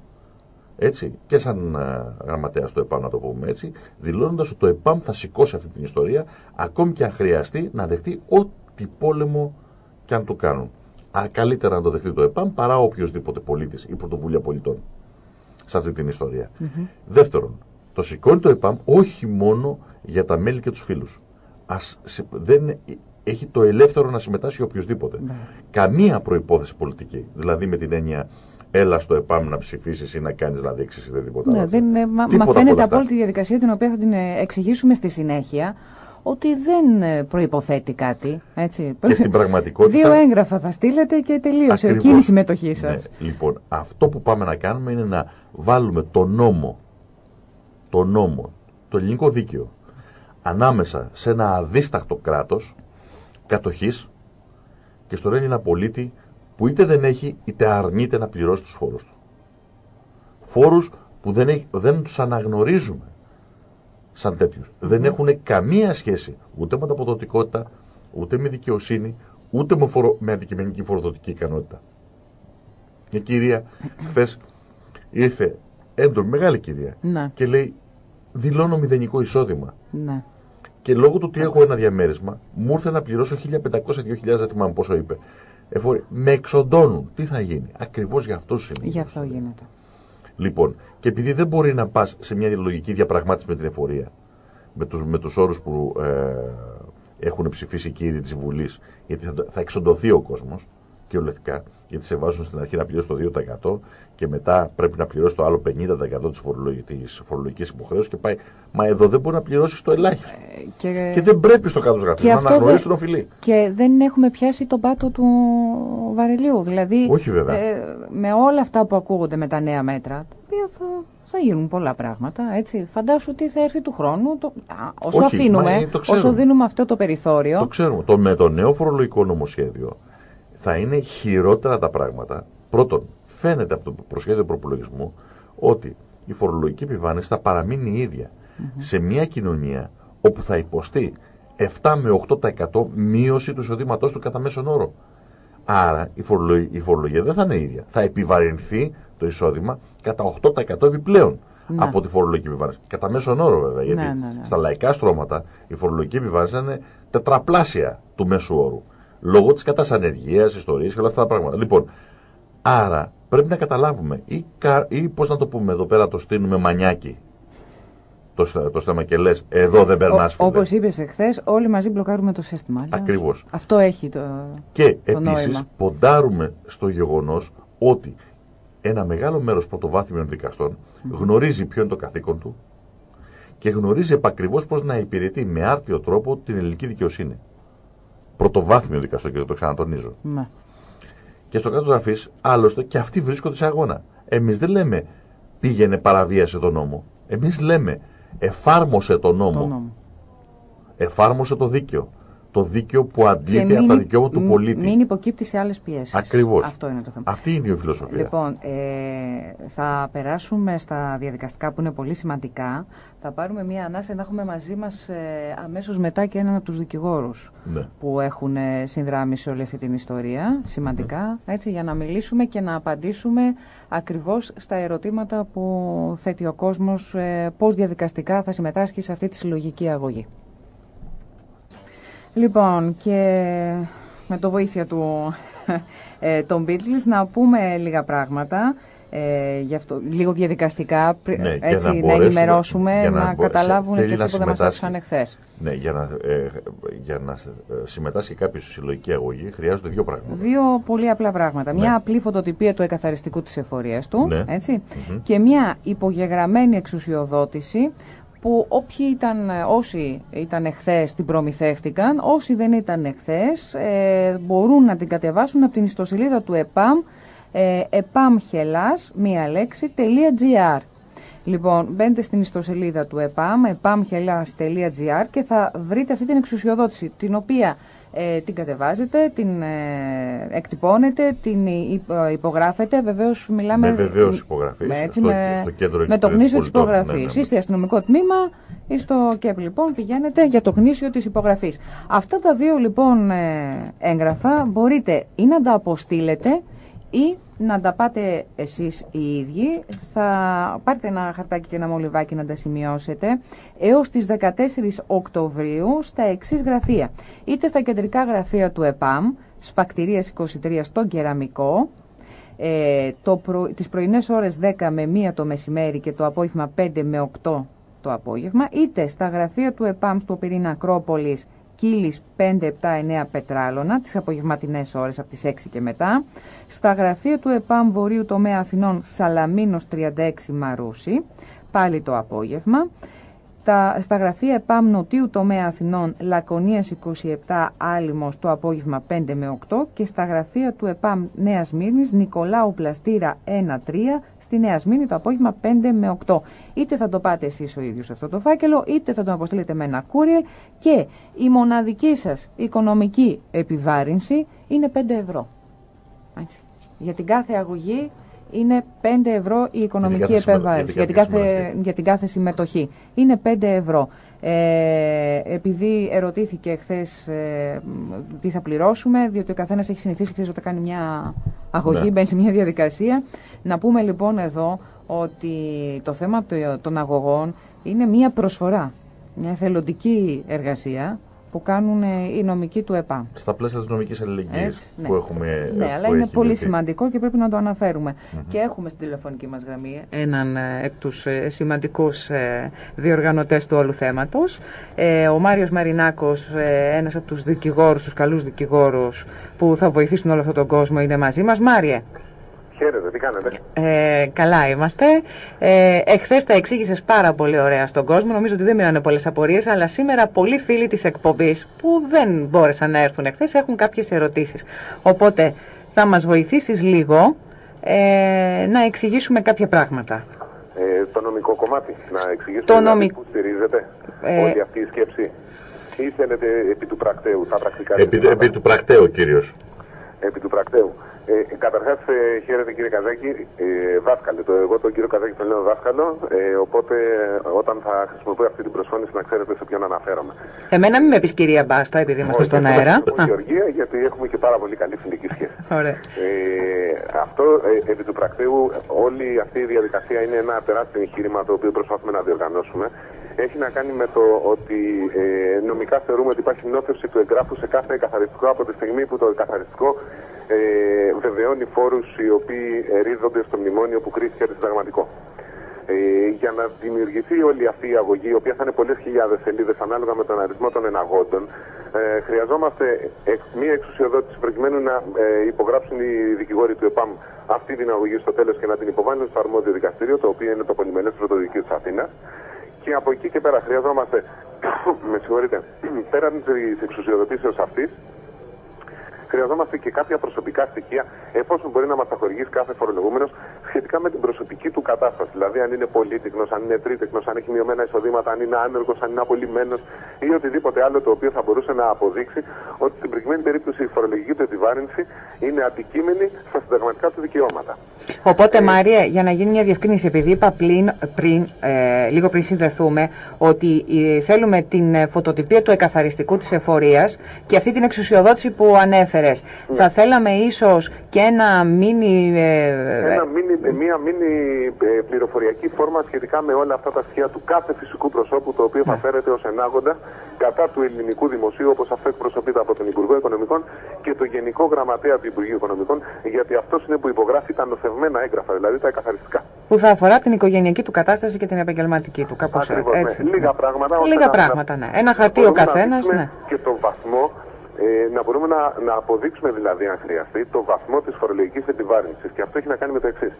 έτσι, και σαν uh, γραμματέας του ΕΠΑΜ, να το πούμε έτσι, δηλώνοντας ότι το ΕΠΑΜ θα σηκώσει αυτή την ιστορία, ακόμη και αν χρειαστεί να δεχτεί ό,τι πόλεμο και αν το κάνουν. Α, καλύτερα να το δεχτεί το ΕΠΑΜ παρά οποιοδήποτε πολίτης ή πρωτοβουλία πολιτών. σε αυτή την ιστορία. Δεύτερον, το σηκώνει το ΕΠΑΜ όχι μόνο για τα μέλη και τους φίλους. Ας, δεν έχει το ελεύθερο να συμμετάσχει οποιοδήποτε. Ναι. Καμία προϋπόθεση πολιτική. Δηλαδή με την έννοια έλα στο ΕΠΑΜ να ψηφίσεις ή να κάνεις να δείξει ή οτιδήποτε. Ναι, δεν, μα, φαίνεται από όλη τη διαδικασία την οποία θα την ε, εξηγήσουμε στη συνέχεια ότι δεν ε, προϋποθέτει κάτι. Έτσι. Και στην πραγματικότητα... Δύο έγγραφα θα στείλετε και τελείωσε. Εκείνη η συμμετοχή σας. Ναι. Λοιπόν, αυτό που πάμε να κάνουμε είναι να βάλουμε το νόμο, το νόμο, το ελληνικό δίκαιο, ανάμεσα σε ένα αδίστακτο κράτος κατοχής και στον Έλληνα πολίτη που είτε δεν έχει είτε αρνείται να πληρώσει τους φόρους του. Φόρους που δεν, έχει, δεν τους αναγνωρίζουμε σαν τέτοιους. Δεν έχουν καμία σχέση ούτε με ανταποδοτικότητα, ούτε με δικαιοσύνη, ούτε με, φορο, με αντικειμενική φοροδοτική ικανότητα. Η κυρία χθες ήρθε έντονη, μεγάλη κυρία ναι. και λέει δηλώνω μηδενικό εισόδημα. Ναι. Και λόγω του ότι έχω ένα διαμέρισμα, μου ήρθε να πληρώσω 1500-2000, δεν θυμάμαι πόσο είπε. Εφορεί. Με εξοντώνουν. Τι θα γίνει; Ακριβώς για αυτό είναι. Γι' αυτό γίνεται. Λοιπόν, και επειδή δεν μπορεί να πας σε μια λογική διαπραγμάτευση με την εφορία, με τους με τους όρους που ε, έχουν ψηφίσει οι κύριοι της Βουλής, γιατί θα, θα εξοντωθεί ο κόσμος κυριολεκτικά, γιατί σε βάζουν στην αρχή να πληρώσει το 2% και μετά πρέπει να πληρώσει το άλλο 50% της φορολογικής υποχρέωσης και πάει. Μα εδώ δεν μπορεί να πληρώσεις το ελάχιστο. Ε, και... και... δεν πρέπει στο κάτω γραφείο να αναγνωρίσει τον οφειλή. Και δεν έχουμε πιάσει τον πάτο του βαρελιού. Δηλαδή, Όχι, βέβαια. Ε, με όλα αυτά που ακούγονται με τα νέα μέτρα, τα οποία θα, θα γίνουν πολλά πράγματα. Έτσι. Φαντάσου ότι θα έρθει του χρόνου. Το, όσο Όχι, αφήνουμε, όσο δίνουμε αυτό το περιθώριο. Το ξέρουμε. Το, με το νέο φορολογικό νομοσχέδιο θα είναι χειρότερα τα πράγματα. Πρώτον, φαίνεται από το προσχέδιο προπολογισμού ότι η φορολογική επιβάρυνση θα παραμείνει η ίδια σε μια κοινωνία όπου θα υποστεί 7 με 8% μείωση του εισοδήματός του κατά μέσον όρο. Άρα η φορολογία, η φορολογία δεν θα είναι ίδια. Θα επιβαρυνθεί το εισόδημα κατά 8% επιπλέον ναι. από τη φορολογική επιβάρυνση. Κατά μέσον όρο βέβαια. Γιατί ναι, ναι, στα λαϊκά στρώματα η φορολογική επιβάρυνση είναι τετραπλάσια του μέσου όρου λόγω της κατασανεργίας, ιστορία και όλα αυτά τα πράγματα. Λοιπόν, άρα πρέπει να καταλάβουμε ή, ή πώς να το πούμε εδώ πέρα το στείλουμε μανιάκι το, το θέμα και λες, εδώ δεν περνάς φίλε. Όπως είπες εχθές, όλοι μαζί μπλοκάρουμε το σύστημα. Ακριβώς. Αυτό έχει το. Και επίσης ποντάρουμε στο γεγονός ότι ένα μεγάλο μέρος πρωτοβάθμιων δικαστών γνωρίζει ποιο είναι το καθήκον του και γνωρίζει επακριβώς πώς να υπηρετεί με άρτιο τρόπο την ελληνική δικαιοσύνη πρωτοβάθμιο δικαστό και το ξανατονίζω. Ναι. Και στο κάτω γραφή, άλλωστε, και αυτοί βρίσκονται σε αγώνα. Εμείς δεν λέμε πήγαινε παραβίασε τον νόμο. Εμείς λέμε εφάρμοσε τον νόμο. Το νόμο. Εφάρμοσε το δίκαιο. Το δίκαιο που αντλείται από τα δικαιώματα του πολίτη. Μην υποκύπτει σε άλλες πιέσεις. Ακριβώς. Αυτό είναι το θέμα. Αυτή είναι η φιλοσοφία. Λοιπόν, ε, θα περάσουμε στα διαδικαστικά που είναι πολύ σημαντικά. Θα πάρουμε μία ανάσα να έχουμε μαζί μας ε, αμέσως μετά και έναν από τους δικηγόρους ναι. που έχουν ε, συνδράμει σε όλη αυτή την ιστορία. Σημαντικά. Ναι. Έτσι, για να μιλήσουμε και να απαντήσουμε ακριβώς στα ερωτήματα που θέτει ο κόσμος, ε, πώς διαδικαστικά θα συμμετάσχει σε αυτή τη συλλογική αγωγή. Λοιπόν, και με το βοήθεια του ε, των Beatles να πούμε λίγα πράγματα. Ε, γι αυτό, λίγο διαδικαστικά, ναι, έτσι, να, να, ενημερώσουμε, να, να καταλάβουν και αυτό που δεν μας άκουσαν εχθές. Ναι, για να, ε, για να ε, συμμετάσχει κάποιος στη συλλογική αγωγή χρειάζονται δύο πράγματα. Δύο πολύ απλά πράγματα. Ναι. Μια απλή φωτοτυπία του εκαθαριστικού της εφορίας του ναι. έτσι, και μια υπογεγραμμένη εξουσιοδότηση που όποιοι ήταν, όσοι ήταν εχθές την προμηθεύτηκαν, όσοι δεν ήταν εχθές ε, μπορούν να την κατεβάσουν από την ιστοσελίδα του ΕΠΑΜ ε, epamhelas, μία λέξη, .gr. Λοιπόν, μπαίνετε στην ιστοσελίδα του ΕΠΑΜ, epamhelas.gr και θα βρείτε αυτή την εξουσιοδότηση, την οποία ε, την κατεβάζετε, την ε, εκτυπώνετε, την υπογράφετε. Βεβαίως μιλάμε. Με βεβαίως υπογραφή. Με, στο, με, στο κέντρο με το γνήσιο της υπογραφή. Ναι, ναι, ναι. Είστε αστυνομικό τμήμα ή στο ΚΕΠ λοιπόν πηγαίνετε για το γνήσιο της υπογραφής. Αυτά τα δύο λοιπόν ε, έγγραφα μπορείτε ή να τα αποστείλετε ή να τα πάτε εσείς οι ίδιοι. Θα πάρετε ένα χαρτάκι και ένα μολυβάκι να τα σημειώσετε έως τις 14 Οκτωβρίου στα εξής γραφεία. Είτε στα κεντρικά γραφεία του ΕΠΑΜ, σφακτηρίας 23 στον Κεραμικό, Ε, το προ, τις πρωινές ώρες 10 με 1 το μεσημέρι και το απόγευμα 5 με 8 το απόγευμα, είτε στα γραφεία του ΕΠΑΜ στο πυρήνα Ακρόπολης Κύλης 5, 7, 9 Πετράλωνα, τις απογευματινές ώρες από τις 6 και μετά. Στα γραφεία του ΕΠΑΜ Βορείου Τομέα Αθηνών Σαλαμίνος 36 Μαρούση, πάλι το απόγευμα τα, στα γραφεία ΕΠΑΜ Νοτίου Τομέα Αθηνών Λακωνίας 27 Άλυμος το απόγευμα 5 με 8 και στα γραφεία του ΕΠΑΜ Νέας Μύρνης Νικολάου Πλαστήρα 1-3 στη Νέας Σμύρνη το απόγευμα 5 με 8. Είτε θα το πάτε εσείς ο ίδιος αυτό το φάκελο είτε θα το αποστείλετε με ένα courier και η μοναδική σας οικονομική επιβάρυνση είναι 5 ευρώ. Έτσι. Για την κάθε αγωγή είναι 5 ευρώ η οικονομική επέμβαση για, την κάθε, για την κάθε συμμετοχή. Είναι 5 ευρώ. Ε, επειδή ερωτήθηκε χθες ε, τι θα πληρώσουμε, διότι ο καθένας έχει συνηθίσει ξέρεις, ότι κάνει μια αγωγή, ναι. μπαίνει σε μια διαδικασία. Να πούμε λοιπόν εδώ ότι το θέμα των αγωγών είναι μια προσφορά, μια εθελοντική εργασία που κάνουν ε, οι νομικοί του ΕΠΑ. Στα πλαίσια της νομικής αλληλεγγύης ναι. που έχουμε Ναι, αλλά είναι πολύ σημαντικό και πρέπει να το αναφέρουμε. Και έχουμε στην τηλεφωνική μας γραμμή έναν ε, εκ τους ε, σημαντικούς διοργανωτές του όλου θέματος. Ο Μάριος Μαρινάκος, ένας από τους δικηγόρους, τους καλούς δικηγόρους που θα βοηθήσουν όλο αυτόν τον κόσμο είναι μαζί μας. Μάριε. Χαίρετε, τι κάνετε; Ε, καλά είμαστε. Ε, Εχθές τα εξήγησες πάρα πολύ ωραία στον κόσμο. Νομίζω ότι δεν μείνανε πολλές απορίες, αλλά σήμερα πολλοί φίλοι της εκπομπής που δεν μπόρεσαν να έρθουν εχθές έχουν κάποιες ερωτήσεις. Οπότε θα μας βοηθήσεις λίγο ε, να εξηγήσουμε κάποια πράγματα. Ε, το νομικό κομμάτι, να εξηγήσουμε το δηλαδή νομικό... πού στηρίζεται ε... όλη αυτή η σκέψη. Ή θέλετε επί του πρακτέου, τα πρακτικά. Επί, επί του πρακτέου, κύριος. Επί του πρακτέου. Ε, Καταρχάς, ε, χαίρετε κύριε Καζάκη, ε, δάσκαλε. Το, εγώ τον κύριο Καζάκη τον λέω δάσκαλο, ε, οπότε όταν θα χρησιμοποιώ αυτή την προσφώνηση να ξέρετε σε ποιον αναφέρομαι. Εμένα μην με πεις κυρία Μπάστα, επειδή είμαστε στον αέρα. Όχι, Γεωργία, γιατί έχουμε και πάρα πολύ καλή φιλική σχέση. Ωραία. Ε, αυτό ε, επί του πρακτέου, όλη αυτή η διαδικασία είναι ένα τεράστιο εγχείρημα το οποίο προσπαθούμε να διοργανώσουμε. Έχει να κάνει με το ότι ε, νομικά θεωρούμε ότι υπάρχει νόθευση του εγγράφου σε κάθε καθαριστικό από τη στιγμή που το καθαριστικό ε, βεβαιώνει φόρους οι οποίοι ρίζονται στο μνημόνιο που κρίθηκε αντισυνταγματικό. Ε, για να δημιουργηθεί όλη αυτή η αγωγή, η οποία θα είναι πολλές χιλιάδες σελίδες ανάλογα με τον αριθμό των εναγόντων, ε, χρειαζόμαστε μία εξουσιοδότηση προκειμένου να ε, υπογράψουν οι δικηγόροι του ΕΠΑΜ αυτή την αγωγή στο τέλος και να την υποβάλουν στο αρμόδιο δικαστήριο, το οποίο είναι το πολυμελές πρωτοδικείο της Αθήνας. Και από εκεί και πέρα χρειαζόμαστε, με συγχωρείτε, πέραν της εξουσιοδοτήσεως αυτής, χρειαζόμαστε και κάποια προσωπικά στοιχεία, εφόσον μπορεί να μας τα χορηγήσει κάθε φορολογούμενος, σχετικά με την προσωπική του κατάσταση. Δηλαδή, αν είναι πολίτικνο, αν είναι τρίτεκνο, αν έχει μειωμένα εισοδήματα, αν είναι άνεργος, αν είναι απολυμμένος ή οτιδήποτε άλλο το οποίο θα μπορούσε να αποδείξει ότι στην προκειμένη περίπτωση η φορολογική του επιβάρυνση είναι αντικείμενη στα συνταγματικά του δικαιώματα. Οπότε, ε, Μαρία, για να γίνει μια διευκρίνηση, επειδή είπα πριν, πριν ε, λίγο πριν συνδεθούμε, ότι ε, θέλουμε την ε, φωτοτυπία του εκαθαριστικού της εφορίας και αυτή την εξουσιοδότηση που ανέφερε ναι. Θα θέλαμε ίσως και ένα μίνι... Ε, ένα μίνι μια μίνι ε, πληροφοριακή φόρμα σχετικά με όλα αυτά τα στοιχεία του κάθε φυσικού προσώπου το οποίο θα ναι. φέρεται ως ενάγοντα κατά του ελληνικού δημοσίου όπως αυτό εκπροσωπείται από τον Υπουργό Οικονομικών και το Γενικό Γραμματέα του Υπουργείου Οικονομικών γιατί αυτός είναι που υπογράφει τα νοθευμένα έγγραφα, δηλαδή τα εκαθαριστικά. Που θα αφορά την οικογενειακή του κατάσταση και την επαγγελματική του, κάπως έτσι. Ναι. Λίγα πράγματα. Λίγα πράγματα, ναι. Ένα χαρτί ο καθένας. Ναι. Και το βαθμό ε, να μπορούμε να, να αποδείξουμε δηλαδή, αν χρειαστεί, το βαθμό της φορολογικής επιβάρυνσης. Και αυτό έχει να κάνει με το εξής.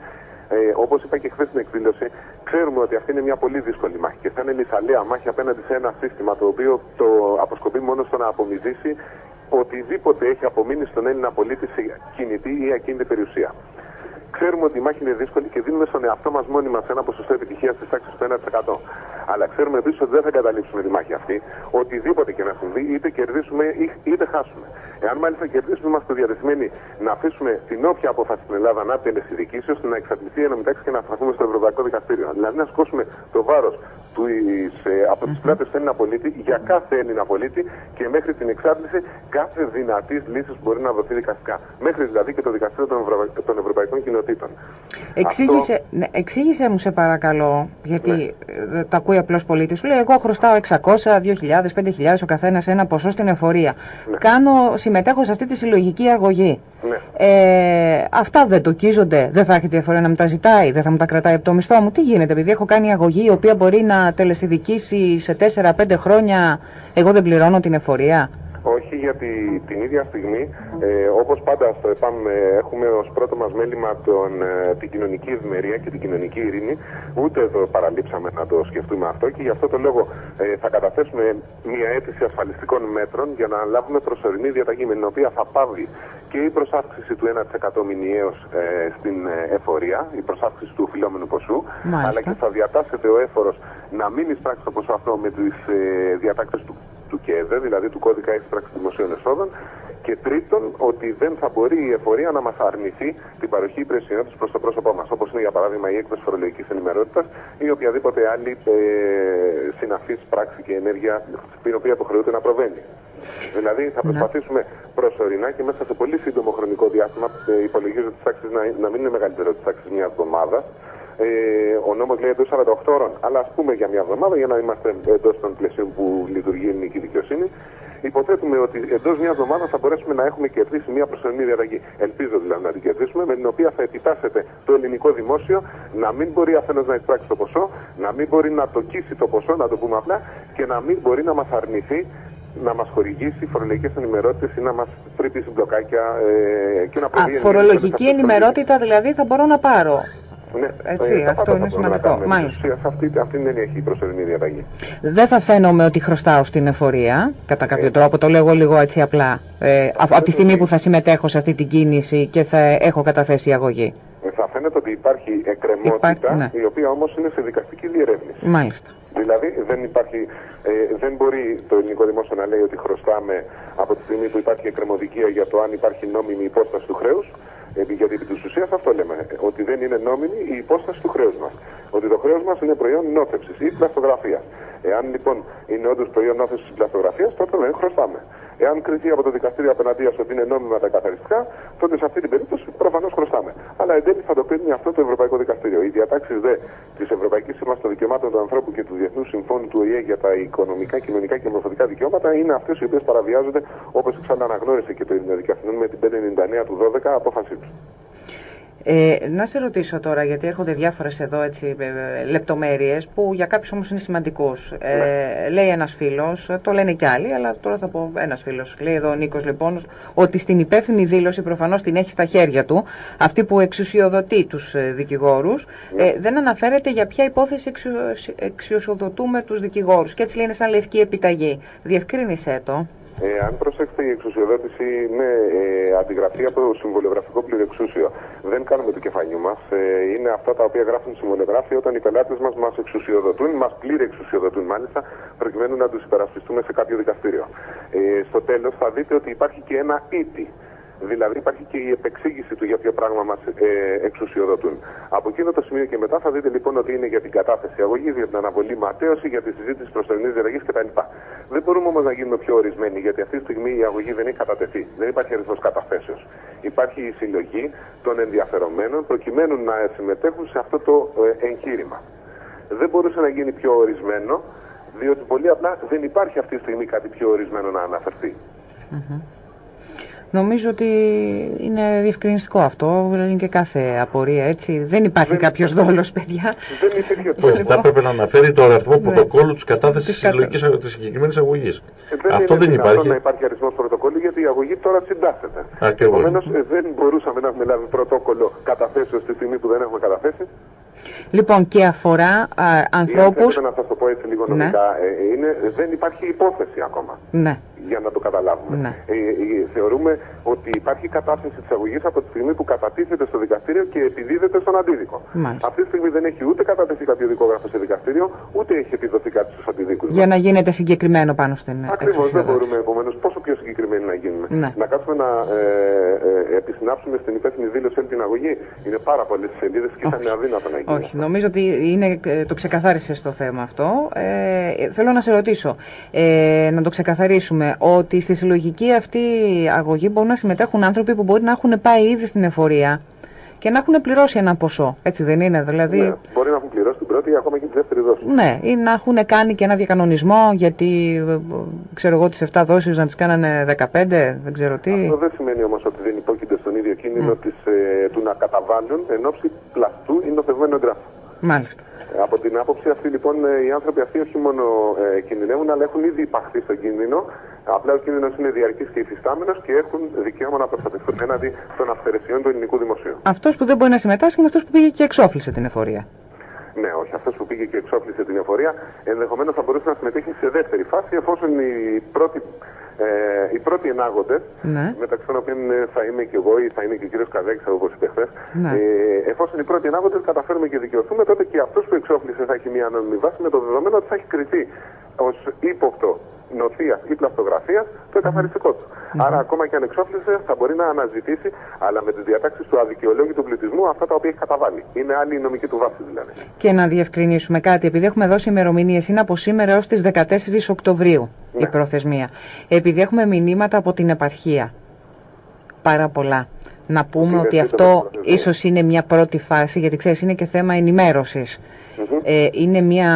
Ε, Όπως είπα και χθες στην εκδήλωση, ξέρουμε ότι αυτή είναι μια πολύ δύσκολη μάχη και θα είναι λιθαλέα μάχη απέναντι σε ένα σύστημα το οποίο το αποσκοπεί μόνο στο να απομυζήσει οτιδήποτε έχει απομείνει στον Έλληνα πολίτη σε κινητή ή ακίνητη περιουσία. Ξέρουμε ότι η μάχη είναι δύσκολη και δίνουμε στον εαυτό μας μόνοι μας ένα ποσοστό επιτυχίας της τάξης του 1%. Αλλά ξέρουμε επίσης ότι δεν θα καταλήψουμε τη μάχη αυτή. Οτιδήποτε και να συμβεί, είτε κερδίσουμε είτε χάσουμε. Εάν μάλιστα κερδίσουμε, είμαστε διατεθειμένοι να αφήσουμε την όποια απόφαση στην Ελλάδα να διεκδικήσει ώστε να εξαρτηθεί η ενωμητάξη και να στραφούμε στο Ευρωπαϊκό Δικαστήριο. Δηλαδή να σκόσουμε το βάρος ε, από τι πλάτε του Έλληνα πολίτη για κάθε Έλληνα πολίτη και μέχρι την εξάρτηση κάθε δυνατής λύσης που μπορεί να δοθεί δικαστικά. Μέχρι δηλαδή και το Δικαστήριο των, Ευρωπαϊκών Κοινοτήτων δραστηριοτήτων. Εξήγησε, Αυτό... ναι, εξήγησε μου σε παρακαλώ, γιατί ναι. τα ακούει απλό πολίτη. Σου λέει: Εγώ χρωστάω 600, 2.000, 5.000 ο καθένας ένα ποσό στην εφορία. Ναι. Κάνω, συμμετέχω σε αυτή τη συλλογική αγωγή. Ναι. Ε, αυτά δεν τοκίζονται, δεν θα έχετε η εφορία να μου τα ζητάει, δεν θα μου τα κρατάει από το μισθό μου. Τι γίνεται, επειδή έχω κάνει αγωγή η οποία μπορεί να τελεσυδικήσει σε 4-5 χρόνια, εγώ δεν πληρώνω την εφορία. Όχι, γιατί την ίδια στιγμή, ε, όπως πάντα στο ΕΠΑΜ, ε, έχουμε ως πρώτο μας μέλημα τον, ε, την κοινωνική ευημερία και την κοινωνική ειρήνη. Ούτε εδώ παραλείψαμε να το σκεφτούμε αυτό και γι' αυτό το λόγο ε, θα καταθέσουμε μια αίτηση ασφαλιστικών μέτρων για να λάβουμε προσωρινή διαταγή με την οποία θα πάβει και η προσάυξηση του 1% μηνιαίως ε, στην εφορία, η προσάυξηση του οφειλόμενου ποσού, Μάλιστα. αλλά και θα διατάσσεται ο έφορος να μην εισπράξει το ποσό αυτό με τις ε, διατάξεις του του ΚΕΔΕ, δηλαδή του Κώδικα Έξτραξη Δημοσίων Εσόδων. Και τρίτον, ότι δεν θα μπορεί η εφορία να μας αρνηθεί την παροχή υπηρεσιών της προς το πρόσωπό μας. Όπως είναι για παράδειγμα η έκδοση φορολογικής ενημερότητας ή οποιαδήποτε άλλη ε, συναφής πράξη και ενέργεια την οποία υποχρεούται να προβαίνει. Δηλαδή θα ναι. προσπαθήσουμε προσωρινά και μέσα σε πολύ σύντομο χρονικό διάστημα, ε, υπολογίζω τις τάξει να, να μην είναι μεγαλύτερο τη τάξη μιας εβδομάδας, ε, ο νόμος λέει εντός 48 ώρων, αλλά ας πούμε για μια εβδομάδα για να είμαστε εντός των πλαισίων που λειτουργεί η ελληνική δικαιοσύνη. Υποθέτουμε ότι εντός μιας εβδομάδας θα μπορέσουμε να έχουμε κερδίσει μια προσωρινή διαταγή. Ελπίζω δηλαδή να την κερδίσουμε, με την οποία θα επιτάσσεται το ελληνικό δημόσιο να μην μπορεί αφενός να εισπράξει το ποσό, να μην μπορεί να τοκίσει το ποσό, να το πούμε απλά, και να μην μπορεί να μας αρνηθεί να μας χορηγήσει φορολογικές ενημερότητε ή να μας τρυπήσει μπλοκάκια ε, και να προβεί. Φορολογική ενημερότητα δηλαδή θα μπορώ να πάρω. Ναι, Έτσι, ε, αυτό είναι σημαντικό. Μάλιστα. Αυτή, αυτή δεν έχει η προσωρινή διαταγή. Δεν θα φαίνομαι ότι χρωστάω στην εφορία, κατά κάποιο ε, τρόπο, το λέγω λίγο έτσι απλά, ε, από τη στιγμή που θα συμμετέχω σε αυτή την κίνηση και θα έχω καταθέσει αγωγή. Ε, θα φαίνεται ότι υπάρχει εκκρεμότητα, ναι. η οποία όμως είναι σε δικαστική διερεύνηση. Μάλιστα. Δηλαδή δεν, υπάρχει, ε, δεν μπορεί το ελληνικό δημόσιο να λέει ότι χρωστάμε από τη στιγμή που υπάρχει εκκρεμωδικία για το αν υπάρχει νόμιμη υπόσταση του χρέους. Γιατί επί της ουσίας αυτό λέμε, ότι δεν είναι νόμιμη η υπόσταση του χρέους μας. Ότι το χρέος μας είναι προϊόν νόθευση ή πλαστογραφία. Εάν λοιπόν είναι όντως προϊόν νόθευση ή πλαστογραφίας, τότε δεν χρωστάμε. Εάν κριθεί από το δικαστήριο απέναντία ότι είναι νόμιμα τα καθαριστικά, τότε σε αυτή την περίπτωση προφανώς χρωστάμε. Αλλά εν τέλει θα το κρίνει αυτό το Ευρωπαϊκό Δικαστήριο. Οι διατάξεις δε της Ευρωπαϊκής Σύμβασης των Δικαιωμάτων του Ανθρώπου και του Διεθνούς Συμφώνου του ΟΗΕ για τα οικονομικά, κοινωνικά και μορφωτικά δικαιώματα είναι αυτές οι οποίες παραβιάζονται όπως ξαναναγνώρισε και το Ελληνικό Δικαστήριο με την 599 του 12 απόφασή τους. Ε, να σε ρωτήσω τώρα, γιατί έρχονται διάφορες εδώ έτσι, ε, ε, λεπτομέρειες που για κάποιους όμως είναι σημαντικούς. Ε, ναι. λέει ένας φίλος, το λένε και άλλοι, αλλά τώρα θα πω ένας φίλος. Λέει εδώ ο Νίκος λοιπόν, ότι στην υπεύθυνη δήλωση προφανώς την έχει στα χέρια του, αυτή που εξουσιοδοτεί τους δικηγόρους, ε, ναι. δεν αναφέρεται για ποια υπόθεση εξου, εξουσιοδοτούμε τους δικηγόρους. Και έτσι λέει είναι σαν λευκή επιταγή. Διευκρίνησέ το. Ε, αν προσέξετε, η εξουσιοδότηση είναι ε, αντιγραφή από το συμβολιογραφικό πληρεξούσιο. Δεν κάνουμε το κεφαλιού μας. Ε, είναι αυτά τα οποία γράφουν οι συμβολιογράφοι όταν οι πελάτες μας μας εξουσιοδοτούν, μας πλήρη εξουσιοδοτούν μάλιστα, προκειμένου να τους υπερασπιστούμε σε κάποιο δικαστήριο. Ε, στο τέλος θα δείτε ότι υπάρχει και ένα ήτι. Δηλαδή υπάρχει και η επεξήγηση του για ποιο πράγμα μας ε, εξουσιοδοτούν. Από εκείνο το σημείο και μετά θα δείτε λοιπόν ότι είναι για την κατάθεση αγωγής, για την αναβολή ματέωση, για τη συζήτηση προσωρινή διαταγή κτλ. Δεν μπορούμε όμως να γίνουμε πιο ορισμένοι, γιατί αυτή τη στιγμή η αγωγή δεν έχει κατατεθεί. Δεν υπάρχει αριθμός καταθέσεως. Υπάρχει η συλλογή των ενδιαφερομένων προκειμένου να συμμετέχουν σε αυτό το ε, εγχείρημα. Δεν μπορούσε να γίνει πιο ορισμένο, διότι πολύ απλά δεν υπάρχει αυτή τη στιγμή κάτι πιο ορισμένο να αναφερθεί. Νομίζω ότι είναι διευκρινιστικό αυτό. Είναι και κάθε απορία, έτσι. Δεν υπάρχει κάποιος δόλος, παιδιά. Δεν υπήρχε αυτό. Θα έπρεπε να αναφέρει το αριθμό ναι. πρωτοκόλλου της κατάθεσης της κατα... συγκεκριμένης αγωγής. Ε, αυτό δεν υπάρχει. να υπάρχει αριθμός πρωτοκόλλου γιατί η αγωγή τώρα συντάσσεται. Επομένως ε, δεν μπορούσαμε να έχουμε λάβει πρωτόκολλο καταθέσεως στη στιγμή που δεν έχουμε καταθέσει. Λοιπόν, και αφορά ανθρώπους. Να σας το πω έτσι λίγο ναι. νομικά. Ναι. είναι, δεν υπάρχει υπόθεση ακόμα. Ναι για να το καταλάβουμε. Ναι. Ε, ε, θεωρούμε ότι υπάρχει κατάθεση τη αγωγή από τη στιγμή που κατατίθεται στο δικαστήριο και επιδίδεται στον αντίδικο. Μάλιστα. Αυτή τη στιγμή δεν έχει ούτε κατατεθεί κάποιο δικόγραφο σε δικαστήριο, ούτε έχει επιδοθεί κάτι στους αντιδίκους. Για να γίνεται συγκεκριμένο πάνω στην Ακριβώς. Δεν μπορούμε επομένως πόσο πιο συγκεκριμένοι να γίνουμε. Ναι. Να κάτσουμε να ε, ε, επισυνάψουμε στην υπεύθυνη δήλωση όλη την αγωγή. Είναι πάρα πολλές σελίδες και θα είναι αδύνατο να γίνει. Όχι, νομίζω ότι είναι, ε, το ξεκαθάρισε το θέμα αυτό. Ε, θέλω να σε ρωτήσω, ε, να το ξεκαθαρίσουμε ότι στη συλλογική αυτή αγωγή μπορούν να συμμετέχουν άνθρωποι που μπορεί να έχουν πάει ήδη στην εφορία και να έχουν πληρώσει ένα ποσό. Έτσι δεν είναι, δηλαδή. Ναι, μπορεί να έχουν πληρώσει την πρώτη ή ακόμα και τη δεύτερη δόση. Ναι, ή να έχουν κάνει και ένα διακανονισμό γιατί ε, ξέρω εγώ τις 7 δόσεις να τις κάνανε 15, δεν ξέρω τι. Αυτό δεν σημαίνει όμως ότι δεν υπόκειται στον ίδιο κίνδυνο Mm. της, ε, του να καταβάλουν εν ώψη πλαστού ή νοθευμένου εγγράφου. Μάλιστα. Ε, Από την άποψη αυτή λοιπόν ε, οι άνθρωποι αυτοί όχι μόνο ε, κινδυνεύουν αλλά έχουν ήδη υπαχθεί στον κίνδυνο. Απλά ο κίνδυνος είναι διαρκής και υφιστάμενος και έχουν δικαίωμα να προστατευτούν έναντι των αυθαιρεσιών του ελληνικού δημοσίου. Αυτός που δεν μπορεί να συμμετάσχει είναι αυτός που πήγε και εξόφλησε την εφορία. Ναι, όχι. Αυτός που πήγε και εξόπλισε την εφορία ενδεχομένως θα μπορούσε να συμμετέχει σε δεύτερη φάση εφόσον οι πρώτοι, ε, οι πρώτοι ενάγοντες, Ναι. μεταξύ των οποίων ε, θα είμαι και εγώ ή θα είναι και ο κύριος Καδέξα όπως είπες χθες, Ναι. ε, εφόσον οι πρώτοι ενάγοντες καταφέρουμε και δικαιωθούμε, τότε και αυτός που εξόπλισε θα έχει μια ανώνυμη βάση με το δεδομένο ότι θα έχει κριθεί ως ύποπτο νοθείας ή πλαστογραφίας το εκαθαριστικό του. Άρα, ακόμα και αν εξόφλησε, θα μπορεί να αναζητήσει, αλλά με τις διατάξεις του αδικαιολόγητου πληθυσμού, αυτά τα οποία έχει καταβάλει. Είναι άλλη η νομική του βάση δηλαδή. Και να διευκρινίσουμε κάτι, επειδή έχουμε δώσει ημερομηνίες, είναι από σήμερα έως τις 14 Οκτωβρίου η Ναι. προθεσμία. Επειδή έχουμε μηνύματα από την επαρχία, πάρα πολλά. Να πούμε Είναι ότι σύντομη αυτό προθεσμία. ίσως είναι μια πρώτη φάση, γιατί ξέρεις είναι και θέμα ενημέρωσης. Μμμ. Ε, είναι μια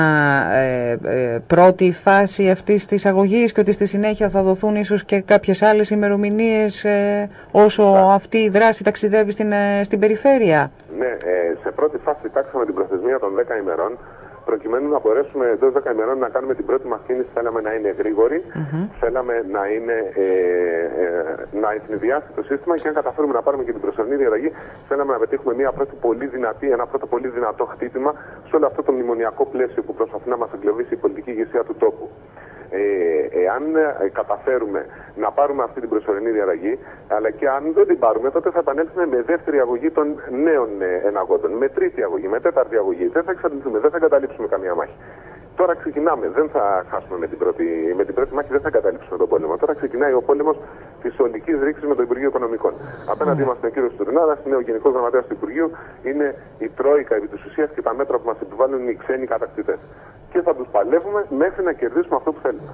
ε, ε, πρώτη φάση αυτής της αγωγής και ότι στη συνέχεια θα δοθούν ίσως και κάποιες άλλες ημερομηνίες ε, όσο αυτή η δράση ταξιδεύει στην, ε, στην περιφέρεια. Ναι, ε, σε πρώτη φάση κοιτάξαμε την προθεσμία των 10 ημερών. Προκειμένου να μπορέσουμε εντός 10 ημερών να κάνουμε την πρώτη μας κίνηση, θέλαμε να είναι γρήγορη, θέλαμε να, είναι, ε, ε, να ευνηδιάσει το σύστημα και αν καταφέρουμε να πάρουμε και την προσωρινή διαταγή, θέλαμε να πετύχουμε μια πρώτη πολύ δυνατή, ένα πρώτο πολύ δυνατό χτύπημα σε όλο αυτό το μνημονιακό πλαίσιο που προσπαθεί να μας εγκλωβίσει η πολιτική ηγεσία του τόπου. Ε, εάν ε, καταφέρουμε να πάρουμε αυτή την προσωρινή διαταγή, αλλά και αν δεν την πάρουμε, τότε θα επανέλθουμε με δεύτερη αγωγή των νέων ε, εναγόντων, με τρίτη αγωγή, με τέταρτη αγωγή. Δεν θα εξαντληθούμε, δεν θα εγκαταλείψουμε καμία μάχη. Τώρα ξεκινάμε, δεν θα χάσουμε με την πρώτη, με την πρώτη μάχη, δεν θα εγκαταλείψουμε τον πόλεμο. Τώρα ξεκινάει ο πόλεμος της ολικής ρήξης με το Υπουργείο Οικονομικών. Απέναντί μας είναι ο κύριος Τουρνάδας, είναι ο Γενικός Γραμματέας του Υπουργείου, είναι η Τρόικα επί της ουσίας και τα μέτρα που μας επιβάλλουν οι ξένοι κατακτητές. Και θα τους παλεύουμε μέχρι να κερδίσουμε αυτό που θέλουμε.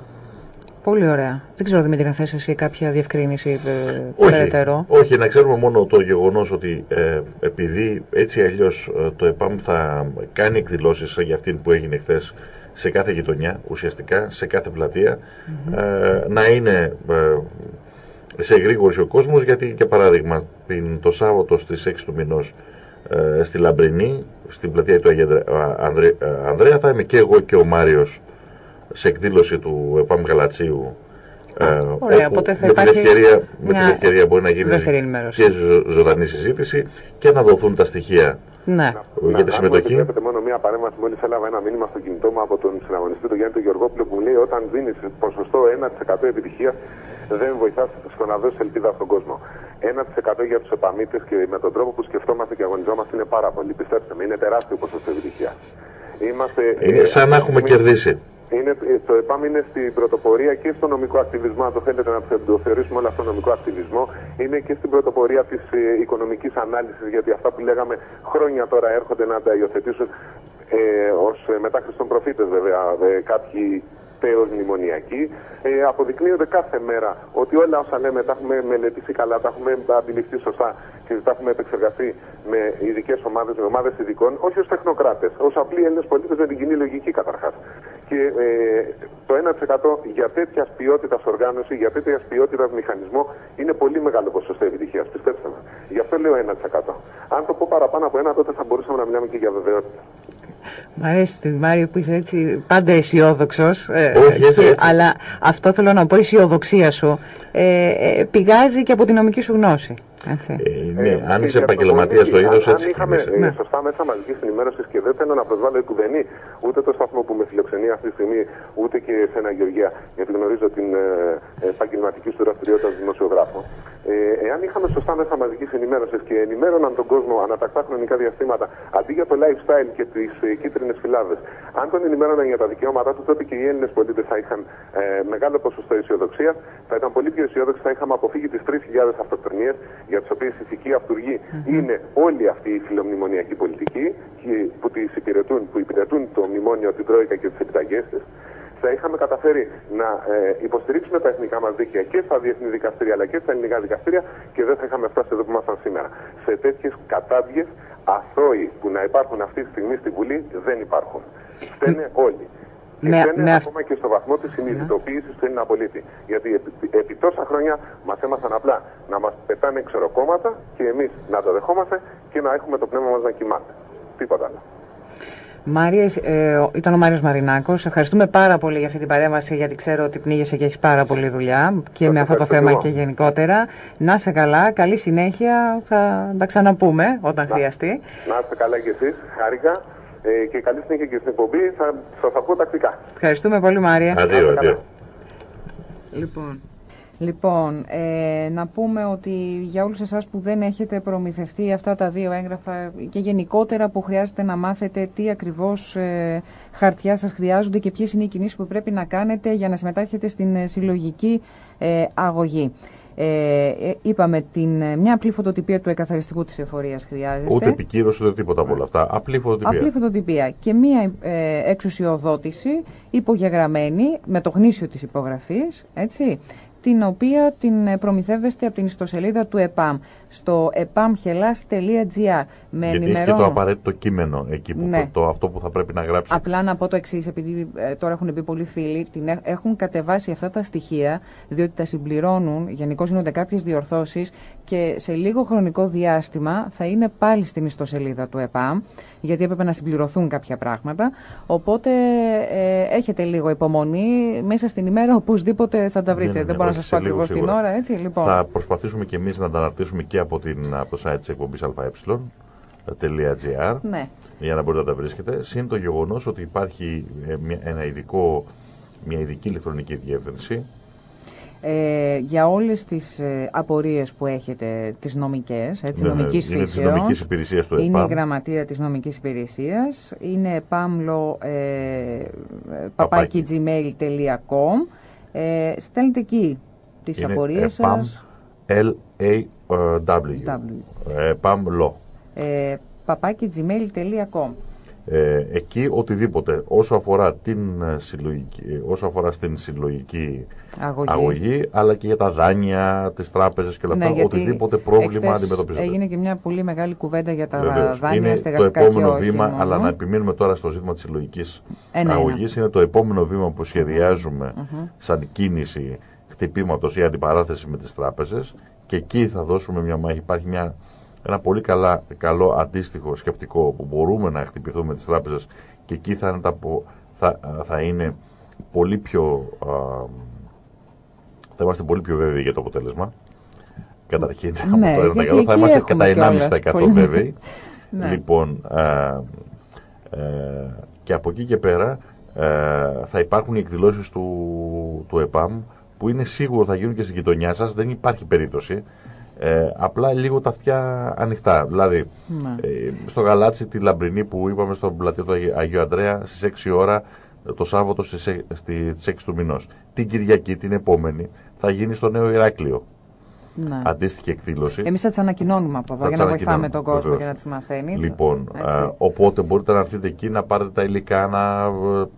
Πολύ ωραία. Δεν ξέρω, Δημήτρη, να θέσει εσύ κάποια διευκρίνηση ε, Όχι, περαιτέρω. όχι, να ξέρουμε μόνο το γεγονός ότι ε, επειδή έτσι αλλιώς ε, το ΕΠΑΜ θα κάνει εκδηλώσεις σαν για αυτήν που έγινε χθες σε κάθε γειτονιά, ουσιαστικά σε κάθε πλατεία, ε, να είναι ε, σε γρήγορση ο κόσμος, γιατί και παράδειγμα την, το Σάββατο στις 6 του μηνός ε, στη Λαμπρινή, στην πλατεία του Αγία Ανδρέ- Ανδρέ- ε, Ανδρέα, θα είμαι και εγώ και ο Μάριος σε εκδήλωση του ΕΠΑΜ Γαλατσίου. ε, Ωραία, όπου οπότε θα με την υπάρχει ευκαιρία, με μια την ευκαιρία μπορεί να γίνει δεύτερη ενημέρωση. και ζω- ζωντανή συζήτηση και να δοθούν τα στοιχεία Ναι. για τη Να συμμετοχή. μου επιτρέπετε μόνο μία παρέμβαση. Μόλις έλαβα ένα μήνυμα στο κινητό μου από τον συναγωνιστή του Γιάννη του Γεωργόπουλο που μου λέει όταν δίνεις ποσοστό 1% επιτυχία δεν βοηθάς στο να δώσει ελπίδα στον κόσμο. 1% για τους επαμίτε και με τον τρόπο που σκεφτόμαστε και αγωνιζόμαστε είναι πάρα πολύ. Πιστέψτε με, είναι τεράστιο ποσοστό επιτυχία. Είμαστε, Είναι ε, σαν να έχουμε εμείς- κερδίσει. είναι, ε, το ΕΠΑΜ είναι στην πρωτοπορία και στο νομικό ακτιβισμό, αν το θέλετε να το θεωρήσουμε όλο αυτό νομικό ακτιβισμό. Είναι και στην πρωτοπορία της ε, οικονομικής ανάλυσης, γιατί αυτά που λέγαμε χρόνια τώρα έρχονται να τα υιοθετήσουν ε, ως ε, μετά Χριστόν προφήτες βέβαια ε, κάποιοι τέος μνημονιακοί. Ε, αποδεικνύονται κάθε μέρα ότι όλα όσα λέμε τα έχουμε μελετήσει καλά, τα έχουμε αντιληφθεί σωστά και τα έχουμε επεξεργαστεί με ειδικές ομάδες, με ομάδες ειδικών, όχι ως τεχνοκράτες, ως απλοί Έλληνες πολίτες με την κοινή λογική καταρχάς. Και ε, το 1% για τέτοιας ποιότητας οργάνωση, για τέτοιας ποιότητας μηχανισμό είναι πολύ μεγάλο ποσοστό επιτυχίας. Πιστέψτε με. Γι' αυτό λέω 1%. Αν το πω παραπάνω από ένα, τότε θα μπορούσαμε να μιλάμε και για βεβαιότητα. Μ' αρέσει τη Μάρια που είσαι έτσι πάντα αισιόδοξος. Όχι, έτσι, έτσι. αλλά αυτό θέλω να πω, η αισιοδοξία σου ε, ε, πηγάζει και από τη νομική σου γνώση. Έτσι. Ε, ναι, Ε, αν η είσαι επαγγελματίας στο διαπραγματεύση, είδος, αν- έτσι Αν είχαμε κινείσαι. ε, Ναι. σωστά μέσα μαζικής ενημέρωσης και δεν θέλω να προσβάλλω εκουδενή ούτε το σταθμό που με φιλοξενεί αυτή τη στιγμή, ούτε και εσένα Γεωργία, γιατί γνωρίζω την ε, επαγγελματική σου δραστηριότητα ως δημοσιογράφο. Ε, εάν είχαμε σωστά μέσα μαζικής ενημέρωσης και ενημέρωναν τον κόσμο ανατακτά χρονικά διαστήματα αντί για το lifestyle και τις ε, κίτρινες φυλάδες, αν τον ενημέρωναν για τα δικαιώματά τους, τότε και οι Έλληνες πολίτες θα είχαν ε, μεγάλο ποσοστό αισιοδοξία, θα ήταν πολύ πιο αισιόδοξοι, θα είχαμε αποφύγει τις 3.000 αυτοκτονίες για τις οποίες η ηθική αυτούργη είναι όλη αυτή η φιλομνημονιακή πολιτική και που, τις υπηρετούν, που υπηρετούν το μνημόνιο, την Τρόικα και τις επιταγές της. Θα είχαμε καταφέρει να ε, υποστηρίξουμε τα εθνικά μας δίκαια και στα διεθνή δικαστήρια αλλά και στα ελληνικά δικαστήρια και δεν θα είχαμε φτάσει εδώ που ήμασταν σήμερα. Σε τέτοιες κατάδειες αθώοι που να υπάρχουν αυτή τη στιγμή στη Βουλή δεν υπάρχουν. Φταίνε όλοι. Και Με- φταίνε με αυ- ακόμα και στο βαθμό της συνειδητοποίησης του Έλληνα πολίτη. Γιατί επί, επί τόσα χρόνια μας έμαθαν απλά να μας πετάνε ξεροκόμματα και εμείς να το δεχόμαστε και να έχουμε το πνεύμα μας να κοιμάται. Τίποτα άλλο. Μάρια, ε, ήταν ο Μάριος Μαρινάκος. Ευχαριστούμε πάρα πολύ για αυτή την παρέμβαση, γιατί ξέρω ότι πνίγεσαι και έχεις πάρα πολλή δουλειά και Σας με αυτό το ευχαριστώ θέμα και εγώ. και γενικότερα. Να είσαι καλά, καλή συνέχεια, θα τα ξαναπούμε όταν χρειαστεί. Να είστε καλά κι εσείς, χάρηκα ε, και καλή συνέχεια και στην εκπομπή. Θα σας ακούω τακτικά. Ευχαριστούμε πολύ Μάρια. Αντίο, καλά. αντίο. Λοιπόν, λοιπόν ε, να πούμε ότι για όλους εσάς που δεν έχετε προμηθευτεί αυτά τα δύο έγγραφα και γενικότερα που χρειάζεται να μάθετε τι ακριβώς ε, χαρτιά σας χρειάζονται και ποιες είναι οι κινήσεις που πρέπει να κάνετε για να συμμετάχετε στην ε, συλλογική ε, αγωγή. Ε, ε, είπαμε την, ε, μια απλή φωτοτυπία του εκαθαριστικού της εφορίας χρειάζεστε. Ούτε επικύρωση ούτε τίποτα από όλα αυτά. Απλή φωτοτυπία. Απλή φωτοτυπία και μία ε, εξουσιοδότηση υπογεγραμμένη με το γνήσιο της υπογραφής, έτσι, την οποία την ε, προμηθεύεστε από την ιστοσελίδα του ΕΠΑΜ στο epamhelas.gr με Γιατί έχει και το ενημερώνω. απαραίτητο κείμενο εκεί που Ναι. το, αυτό που θα πρέπει να γράψει. Απλά να πω το εξής, επειδή ε, τώρα έχουν πει πολλοί φίλοι, την έ- έχουν κατεβάσει αυτά τα στοιχεία, διότι τα συμπληρώνουν, γενικώς γίνονται κάποιες διορθώσεις και σε λίγο χρονικό διάστημα θα είναι πάλι στην ιστοσελίδα του ΕΠΑΜ, γιατί έπρεπε να συμπληρωθούν κάποια πράγματα. Οπότε ε, έχετε λίγο υπομονή, μέσα στην ημέρα οπωσδήποτε θα τα βρείτε. Ναι, ναι, Δεν ναι, μπορώ να όχι, σας πω σε λίγο ακριβώ την σίγουρα. ώρα, έτσι. Λοιπόν. Θα προσπαθήσουμε και εμείς να τα αναρτήσουμε και από, την, από το site της εκπομπής αε.gr Ναι. για να μπορείτε να τα βρίσκετε. Συν το γεγονός ότι υπάρχει ε, μια, ένα ειδικό, μια ειδική ηλεκτρονική διεύθυνση Ε, για όλες τις ε, απορίες που έχετε, τις νομικές, έτσι, Ναι, ναι, νομικής είναι της φύσεως, νομικής υπηρεσίας του είναι η ΕΠΑΜ. γραμματεία της νομικής υπηρεσίας, είναι επάμλο ε, Παπάκι. παπάκι gmail.com ε, στέλνετε εκεί τις είναι απορίες EPAM σας L-A-W EPAM LO ε, παπάκι gmail.com Ε, εκεί οτιδήποτε όσο αφορά, την, ε, συλλογική, ε, όσο αφορά στην συλλογική αγωγή. αγωγή, αλλά και για τα δάνεια, τις τράπεζες και όλα αυτά, Ναι, γιατί οτιδήποτε πρόβλημα εχθές αντιμετωπίζετε. Έγινε και μια πολύ μεγάλη κουβέντα για τα Βεβαίως. δάνεια είναι το στεγαστικά επόμενο και όχι βήμα, μόνο. αλλά να επιμείνουμε τώρα στο ζήτημα της συλλογικής Ένα-ένα. αγωγής. Είναι το επόμενο βήμα που σχεδιάζουμε σαν κίνηση χτυπήματος ή αντιπαράθεση με τις τράπεζες και εκεί θα δώσουμε μια μάχη. Υπάρχει μια, ένα πολύ καλά, καλό αντίστοιχο σκεπτικό που μπορούμε να χτυπηθούμε με τις τράπεζες και εκεί θα είναι, τα, πο- θα, θα είναι πολύ πιο... α, θα είμαστε πολύ πιο βέβαιοι για το αποτέλεσμα. Καταρχήν, Ναι, από το 1% γιατί θα εκεί είμαστε έχουμε κατά κιόλας 1,5% πολύ- βέβαιοι. Ναι. Λοιπόν, ε, ε, και από εκεί και πέρα ε, θα υπάρχουν οι εκδηλώσεις του, του ΕΠΑΜ που είναι σίγουρο θα γίνουν και στην γειτονιά σας, δεν υπάρχει περίπτωση. Ε, απλά λίγο τα αυτιά ανοιχτά. Δηλαδή, Ναι. ε, στο Γαλάτσι τη Λαμπρινή που είπαμε στο πλατείο του Αγίου- Αγίου Αντρέα στις 6 ώρα ε, το Σάββατο στις, ε- στις 6 του μηνός. Την Κυριακή, την επόμενη, θα γίνει στο Νέο Ηράκλειο. Ναι. Αντίστοιχη εκδήλωση. Εμείς θα τις ανακοινώνουμε από εδώ Θα για τις να βοηθάμε ανακοινώνουμε, τον κόσμο βεβαίως. και να τις μαθαίνεις. Λοιπόν, Έτσι. α, οπότε μπορείτε να έρθετε εκεί να πάρετε τα υλικά, να, ε, απα-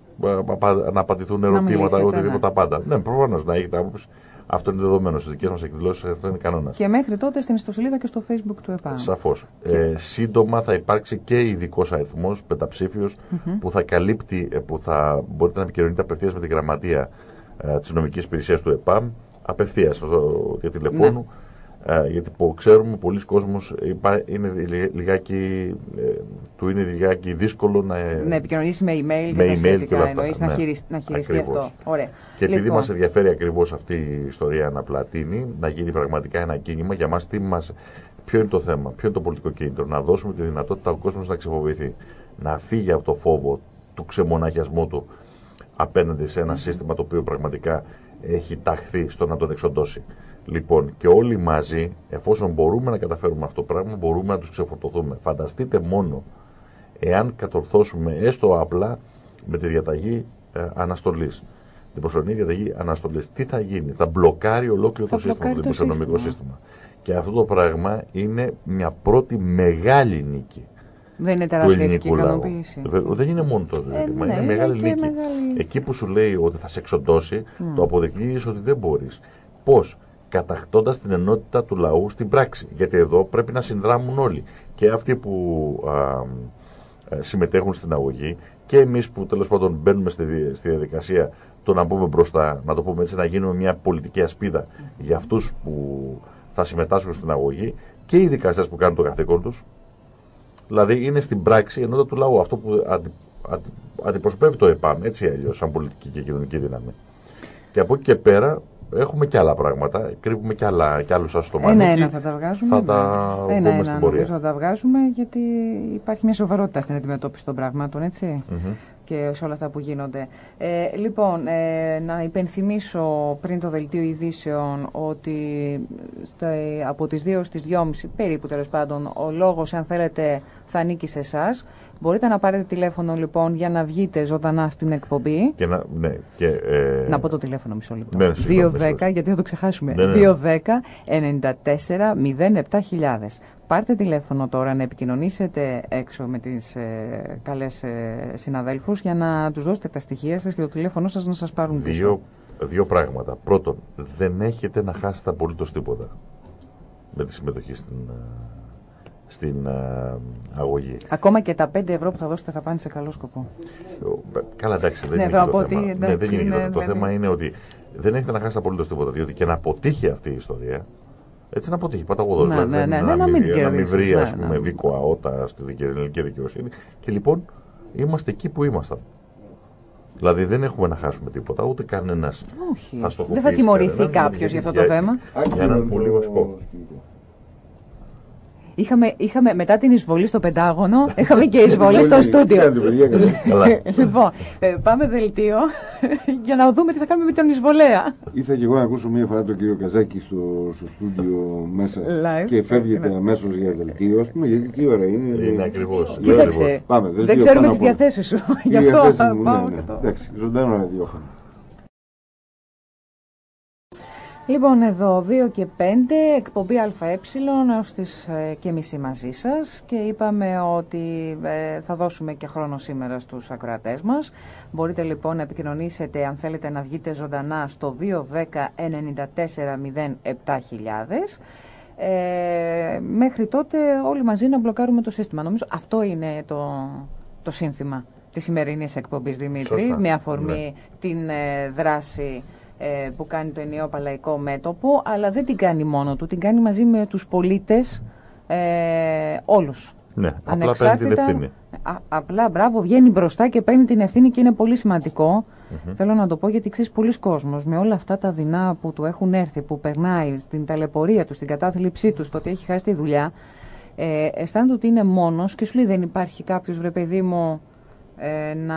να απαντηθούν ερωτήματα, μιλήσετε, οτιδήποτε ναι. τα πάντα. Ναι, προφανώς να έχετε άποψη. Αυτό είναι δεδομένο. Στις δικές μας εκδηλώσεις αυτό είναι κανόνας. Και μέχρι τότε στην ιστοσελίδα και στο facebook του ΕΠΑΜ. Σαφώς. Ε, σύντομα θα υπάρξει και ειδικό αριθμός, πενταψήφιος, που θα καλύπτει, ε, που θα μπορείτε να επικοινωνείτε απευθείας με τη γραμματεία ε, της νομικής υπηρεσίας του ΕΠΑΜ, απευθείας για τηλεφώνου. Ε, γιατί που ξέρουμε πολλοί κόσμος υπά- είναι λι- λιγάκι, ε, του είναι λιγάκι δύσκολο να, Να επικοινωνήσεις με email με και τα email σχετικά και όλα αυτά, εννοείς, ναι. να, χειρισ- να χειριστεί Ακριβώς. αυτό. Ωραία. Και επειδή Λοιπόν, μας ενδιαφέρει ακριβώς αυτή η ιστορία να πλατείνει, να γίνει πραγματικά ένα κίνημα, για μας τι μας, ποιο είναι το θέμα, ποιο είναι το πολιτικό κίνητρο, να δώσουμε τη δυνατότητα ο κόσμος να ξεφοβηθεί, να φύγει από το φόβο του ξεμοναχιασμού του απέναντι σε ένα σύστημα το οποίο πραγματικά έχει ταχθεί στο να τον εξοντώσει. Λοιπόν, και όλοι μαζί, εφόσον μπορούμε να καταφέρουμε αυτό το πράγμα, μπορούμε να τους ξεφορτωθούμε. Φανταστείτε μόνο εάν κατορθώσουμε έστω απλά με τη διαταγή ε, αναστολής. Την προσωρινή διαταγή αναστολής. Τι θα γίνει, θα μπλοκάρει ολόκληρο Θα το σύστημα, το μπλοκάρει το δημοσιονομικό σύστημα. σύστημα. Και αυτό το πράγμα είναι μια πρώτη μεγάλη νίκη Δεν είναι του τεράστια ελληνικού ηθική λαού. ικανοποίηση. Βε- Δεν είναι μόνο το ζήτημα, ναι, είναι είναι μεγάλη και νίκη. μεγάλη- Εκεί που σου λέει ότι θα σε εξοντώσει, το αποδεικνύεις ότι δεν μπορείς. Πώς; Κατακτώντας την ενότητα του λαού στην πράξη. Γιατί εδώ πρέπει να συνδράμουν όλοι. Και αυτοί που α, ε, συμμετέχουν στην αγωγή και εμείς που τέλος πάντων μπαίνουμε στη, δι- στη διαδικασία το να πούμε μπροστά, να το πούμε έτσι, να γίνουμε μια πολιτική ασπίδα για αυτούς που θα συμμετάσχουν στην αγωγή και οι δικαστές που κάνουν το καθήκον τους. Δηλαδή είναι στην πράξη η ενότητα του λαού, αυτό που αντι, αντι- αντιπροσωπεύει το ΕΠΑΜ, έτσι ή αλλιώς, σαν πολιτική και κοινωνική δύναμη. Και από εκεί και πέρα έχουμε και άλλα πράγματα, κρύβουμε και, άλλα, και άλλους αστομανίκη. Ένα-ένα θα τα βγάζουμε. Θα τα δούμε Ένα-ένα στην πορεία. νομίζω θα τα βγάζουμε γιατί υπάρχει μια σοβαρότητα στην αντιμετώπιση των πραγμάτων, έτσι. Μμμ. Και σε όλα αυτά που γίνονται. Ε, λοιπόν, ε, να υπενθυμίσω πριν το δελτίο ειδήσεων ότι στα, από τις 2 στις 2.30 περίπου τέλος πάντων ο λόγος αν θέλετε θα ανήκει σε εσάς. Μπορείτε να πάρετε τηλέφωνο λοιπόν για να βγείτε ζωντανά στην εκπομπή. Και να, ναι, και, ε, Να πω το τηλέφωνο μισό λεπτό. Ναι, συγγνώμη, 210, συγγνώμη. γιατί θα το ξεχάσουμε. Ναι, ναι. 210 94 07000. Πάρτε τηλέφωνο τώρα να επικοινωνήσετε έξω με τις ε, καλές ε, συναδέλφους για να τους δώσετε τα στοιχεία σας και το τηλέφωνο σας να σας πάρουν πίσω. δύο, δύο πράγματα. Πρώτον, δεν έχετε να χάσετε απολύτως τίποτα με τη συμμετοχή στην, ε, στην ε, αγωγή. Ακόμα και τα 5 ευρώ που θα δώσετε θα πάνε σε καλό σκοπό. Ε, Καλά, εντάξει, δεν Ναι, είναι θα εκεί το πω θέμα. ότι, ναι, εντάξει, δεν είναι εκεί το- ναι, το δηλαδή- θέμα είναι ότι δεν έχετε να χάσετε απολύτως τίποτα. Διότι και να αποτύχει αυτή η ιστορία. Έτσι να αποτύχει παταγωδός. Ναι, δηλαδή ναι, δεν ναι, είναι ναι, να, να μην, μην την να μην κερδίσεις, βρει ναι, ας πούμε, ναι. βίκο αότα στη δικαι- ελληνική δικαιοσύνη. Και λοιπόν είμαστε εκεί που ήμασταν. Δηλαδή δεν έχουμε να χάσουμε τίποτα, ούτε κανένας. Όχι. Θα στοχοποιήσει Δεν θα τιμωρηθεί κανέναν, κάποιος γιατί για αυτό το για- θέμα. Για έναν πολύ βασικό. Είχαμε, είχαμε μετά την εισβολή στο Πεντάγωνο, είχαμε και εισβολή στο στούντιο. Κάντε, παιδιά, καλά. Καλά. λοιπόν, ε, πάμε δελτίο για να δούμε τι θα κάνουμε με τον εισβολέα. Ήρθα και εγώ να ακούσω μία φορά τον κύριο Καζάκη στο, στο στούντιο μέσα Live. και φεύγετε Ναι. αμέσως για δελτίο. Α πούμε, γιατί τι ώρα είναι. Είναι ακριβώς. Κοίταξε, Πάμε, δελτίο δεν ξέρουμε πάνω τις απ' όλα. διαθέσεις σου. Γι' Η αυτό διαθέση θα μου, πάω ναι, και ναι. το. Εντάξει, ζωντανό ραδιόφωνο. Λοιπόν, εδώ 2 και 5, εκπομπή ΑΕ έως τις ε, και μισή μαζί σας και είπαμε ότι ε, θα δώσουμε και χρόνο σήμερα στους ακροατές μας. Μπορείτε λοιπόν να επικοινωνήσετε αν θέλετε να βγείτε ζωντανά στο 210 94 07000. Ε, μέχρι τότε όλοι μαζί να μπλοκάρουμε το σύστημα. Νομίζω αυτό είναι το, το σύνθημα της σημερινής εκπομπής Δημήτρη, Σωστά. με αφορμή Ναι. την ε, δράση ε, που κάνει το ενιαίο παλαϊκό μέτωπο, αλλά δεν την κάνει μόνο του, την κάνει μαζί με τους πολίτες ε, όλους. Ναι, απλά παίρνει την ευθύνη. Α, απλά, μπράβο, βγαίνει μπροστά και παίρνει την ευθύνη και είναι πολύ σημαντικό. Θέλω να το πω γιατί ξέρεις πολλοί κόσμος με όλα αυτά τα δεινά που του έχουν έρθει, που περνάει στην ταλαιπωρία τους, στην κατάθλιψή τους, στο ότι έχει χάσει τη δουλειά, ε, αισθάνεται ότι είναι μόνος και σου λέει δεν υπάρχει κάποιος βρε παιδί μου ε, να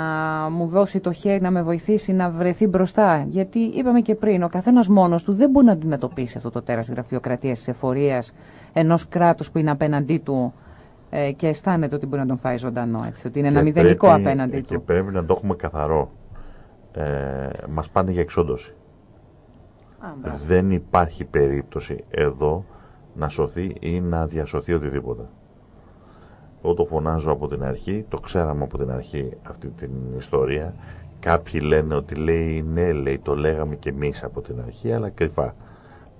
μου δώσει το χέρι, να με βοηθήσει να βρεθεί μπροστά. Γιατί είπαμε και πριν, ο καθένας μόνος του δεν μπορεί να αντιμετωπίσει αυτό το τέρας γραφειοκρατίας της εφορίας ενός κράτους που είναι απέναντί του ε, και αισθάνεται ότι μπορεί να τον φάει ζωντανό. Έτσι, ότι είναι ένα Και μηδενικό πρέπει- απέναντι Και του. πρέπει να το έχουμε καθαρό. Ε, μας πάνε για εξόντωση. Α, μπράβο. Δεν υπάρχει περίπτωση εδώ να σωθεί ή να διασωθεί οτιδήποτε. Εγώ το φωνάζω από την αρχή, το ξέραμε από την αρχή αυτή την ιστορία. Κάποιοι λένε ότι λέει ναι, λέει, το λέγαμε και εμείς από την αρχή, αλλά κρυφά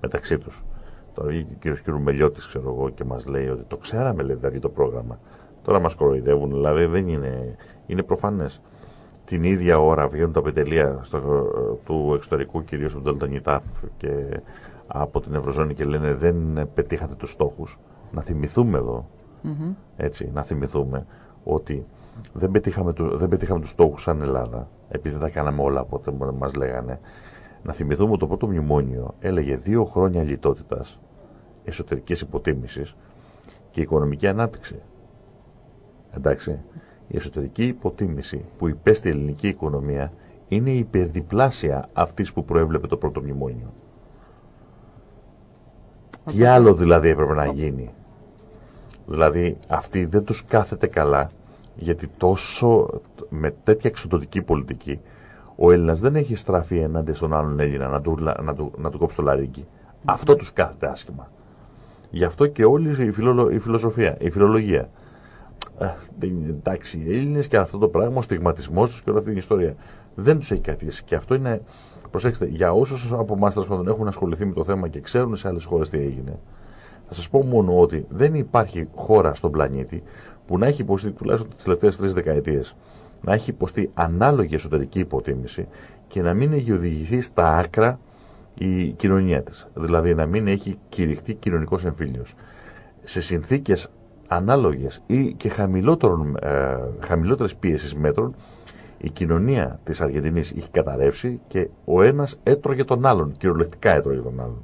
μεταξύ τους. Τώρα βγήκε ο κύριος κύριο Μελιώτης, ξέρω εγώ, και μας λέει ότι το ξέραμε, λέει, δηλαδή το πρόγραμμα. Τώρα μας κοροϊδεύουν, δηλαδή δεν είναι, είναι προφανές. Την ίδια ώρα βγαίνουν τα πετελεία στο, του εξωτερικού, κυρίως από τον Δελτανιτάφ και από την Ευρωζώνη και λένε δεν πετύχατε τους στόχους. Να θυμηθούμε εδώ, Μμμ. έτσι, να θυμηθούμε ότι δεν πετύχαμε, του, δεν πετύχαμε τους στόχους σαν Ελλάδα, επειδή δεν τα κάναμε όλα από ό,τι μας λέγανε. Να θυμηθούμε ότι το πρώτο μνημόνιο έλεγε δύο χρόνια λιτότητας, εσωτερικής υποτίμησης και οικονομική ανάπτυξη. Εντάξει. Η εσωτερική υποτίμηση που υπέστη η ελληνική οικονομία είναι η υπερδιπλάσια αυτής που προέβλεπε το πρώτο μνημόνιο. Τι άλλο δηλαδή έπρεπε να γίνει; Δηλαδή αυτοί δεν τους κάθεται καλά γιατί τόσο με τέτοια εξωτερική πολιτική ο Έλληνας δεν έχει στραφεί ενάντια στον άλλον Έλληνα να του, να του, να του κόψει το λαρίκι. Αυτό τους κάθεται άσχημα. Γι' αυτό και όλη η, φιλολο- η φιλοσοφία, η φιλολογία ε, εντάξει, οι Έλληνες και αυτό το πράγμα, ο στιγματισμός τους και όλη αυτή την ιστορία. Δεν τους έχει καθίσει. Και αυτό είναι, προσέξτε, για όσους από εμάς έχουν ασχοληθεί με το θέμα και ξέρουν σε άλλες χώρες τι έγινε, θα σας πω μόνο ότι δεν υπάρχει χώρα στον πλανήτη που να έχει υποστεί τουλάχιστον τις τελευταίες τρεις δεκαετίες να έχει υποστεί ανάλογη εσωτερική υποτίμηση και να μην έχει οδηγηθεί στα άκρα η κοινωνία της. Δηλαδή να μην έχει κηρυχτεί κοινωνικός εμφύλιος. Σε συνθήκες ανάλογες ή και χαμηλότερων, ε, χαμηλότερες πίεσης μέτρων η κοινωνία της Αργεντινής είχε καταρρεύσει και ο ένας έτρωγε τον άλλον, κυριολεκτικά έτρωγε τον άλλον.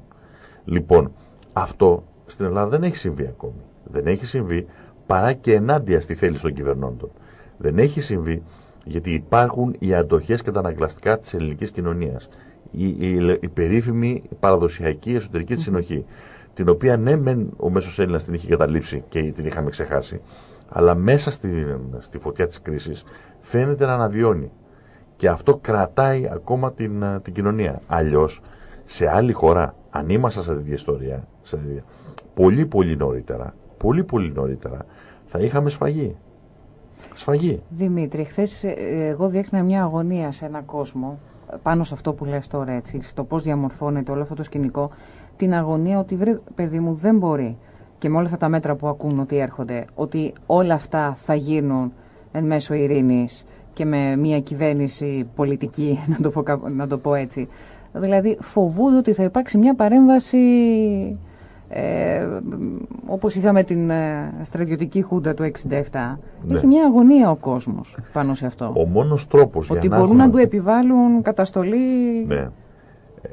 Λοιπόν, αυτό στην Ελλάδα δεν έχει συμβεί ακόμη. Δεν έχει συμβεί παρά και ενάντια στη θέληση των κυβερνώντων. Δεν έχει συμβεί γιατί υπάρχουν οι αντοχές και τα αναγκαστικά της ελληνικής κοινωνίας. Η, η, η περίφημη παραδοσιακή εσωτερική της συνοχή, την οποία ναι μεν ο μέσος Έλληνας την είχε καταλήψει και την είχαμε ξεχάσει, αλλά μέσα στη, στη φωτιά της κρίσης φαίνεται να αναβιώνει. Και αυτό κρατάει ακόμα την, την κοινωνία. Αλλιώς, σε άλλη χώρα, αν ήμασταν σε τέτοια ιστορία, σε, πολύ πολύ νωρίτερα, πολύ πολύ νωρίτερα, θα είχαμε σφαγή. Σφαγή. Δημήτρη, χθες ε, εγώ διέκνα μια αγωνία σε έναν κόσμο πάνω σε αυτό που λες τώρα έτσι, στο πώς διαμορφώνεται όλο αυτό το σκηνικό, την αγωνία ότι βρε παιδί μου δεν μπορεί και με όλα αυτά τα μέτρα που ακούν ότι έρχονται, ότι όλα αυτά θα γίνουν εν μέσω ειρήνης και με μια κυβέρνηση πολιτική, να το πω, να το πω έτσι. Δηλαδή φοβούνται ότι θα υπάρξει μια παρέμβαση ε, όπως είχαμε την ε, στρατιωτική χούντα του 67 ναι. έχει μια αγωνία ο κόσμος πάνω σε αυτό ο μόνος τρόπος ότι για μπορούν να, να του επιβάλλουν καταστολή ναι.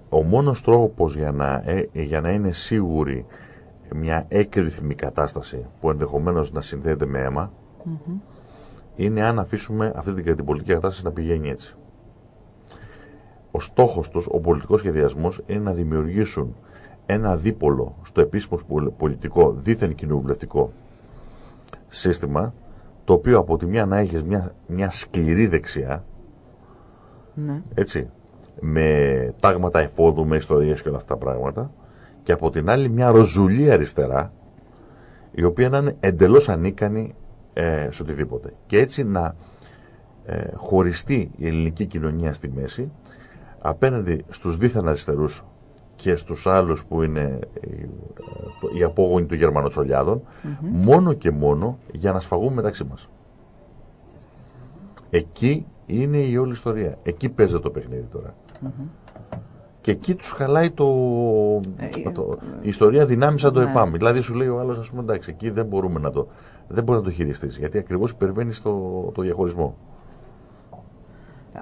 ο μόνος τρόπος για να, ε, για να είναι σίγουρη μια έκρηθμη κατάσταση που ενδεχομένως να συνδέεται με αίμα είναι αν αφήσουμε αυτή την, την πολιτική κατάσταση να πηγαίνει έτσι ο στόχος τους, ο πολιτικός σχεδιασμός είναι να δημιουργήσουν ένα δίπολο στο επίσημο πολιτικό δίθεν κοινοβουλευτικό σύστημα το οποίο από τη μια να έχεις μια, μια σκληρή δεξιά ναι. έτσι με τάγματα εφόδου, με ιστορίες και όλα αυτά τα πράγματα και από την άλλη μια ροζουλή αριστερά η οποία να είναι εντελώς ανίκανη ε, σε οτιδήποτε και έτσι να ε, χωριστεί η ελληνική κοινωνία στη μέση απέναντι στους δίθεν αριστερούς και στους άλλους που είναι οι απόγονοι των Γερμανοτσολιάδων μόνο και μόνο για να σφαγούμε μεταξύ μας. Εκεί είναι η όλη ιστορία. Εκεί παίζεται το παιχνίδι τώρα. Και εκεί τους χαλάει το, ε, το η ιστορία δυνάμει σαν το ναι. ΕΠΑΜ. Δηλαδή σου λέει ο άλλος, ας πούμε, εντάξει, εκεί δεν μπορούμε να το, δεν μπορεί να το χειριστείς, γιατί ακριβώς υπερβαίνει στο το διαχωρισμό.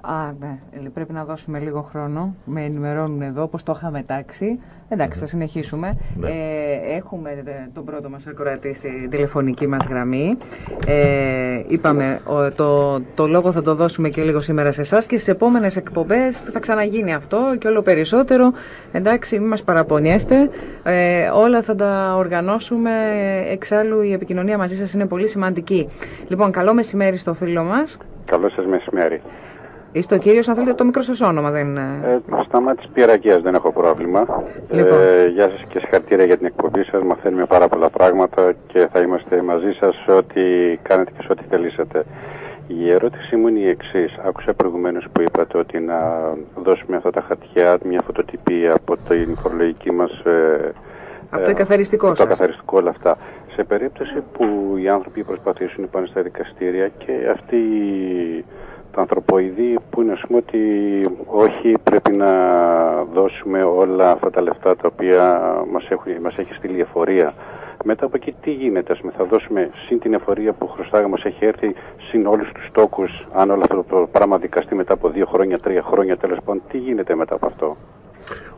Α, ναι. Ε, πρέπει να δώσουμε λίγο χρόνο. Με ενημερώνουν εδώ, όπως το είχαμε τάξει. Εντάξει, θα συνεχίσουμε. Ναι. Ε, έχουμε ε, τον πρώτο μας ακροατή στη τηλεφωνική μας γραμμή. Ε, είπαμε, το, το λόγο θα το δώσουμε και λίγο σήμερα σε εσάς και στις επόμενες εκπομπές θα ξαναγίνει αυτό και όλο περισσότερο. Εντάξει, μην μας παραπονιέστε. Ε, όλα θα τα οργανώσουμε. Εξάλλου η επικοινωνία μαζί σας είναι πολύ σημαντική. Λοιπόν, καλό μεσημέρι στο φίλο μας. Καλό σας μεσημέρι. Είστε ο κύριος, αν θέλετε, το μικρό σας όνομα, δεν. Ε, σταμάτη Πιερακία, δεν έχω πρόβλημα. Λοιπόν. Ε, γεια σας και συγχαρητήρια για την εκπομπή σας. Μαθαίνουμε πάρα πολλά πράγματα και θα είμαστε μαζί σας ό,τι κάνετε και σε ό,τι θελήσετε. Η ερώτησή μου είναι η εξής. Άκουσα προηγουμένως που είπατε ότι να δώσουμε αυτά τα χαρτιά, μια φωτοτυπία από την φορολογική μας. Ε, από το εκαθαριστικό Το καθαριστικό όλα αυτά. Σε περίπτωση που οι άνθρωποι προσπαθήσουν να πάνε στα δικαστήρια και αυτοί τα ανθρωποειδή που είναι ας πούμε ότι όχι πρέπει να δώσουμε όλα αυτά τα λεφτά τα οποία μας, έχουν, μας έχει στείλει η εφορία. Μετά από εκεί τι γίνεται, ας πούμε, θα δώσουμε συν την εφορία που χρωστάγα μας έχει έρθει, συν όλους τους τόκους, αν όλο αυτό το πράγμα δικαστεί μετά από δύο χρόνια, τρία χρόνια, τέλος πάντων, τι γίνεται μετά από αυτό;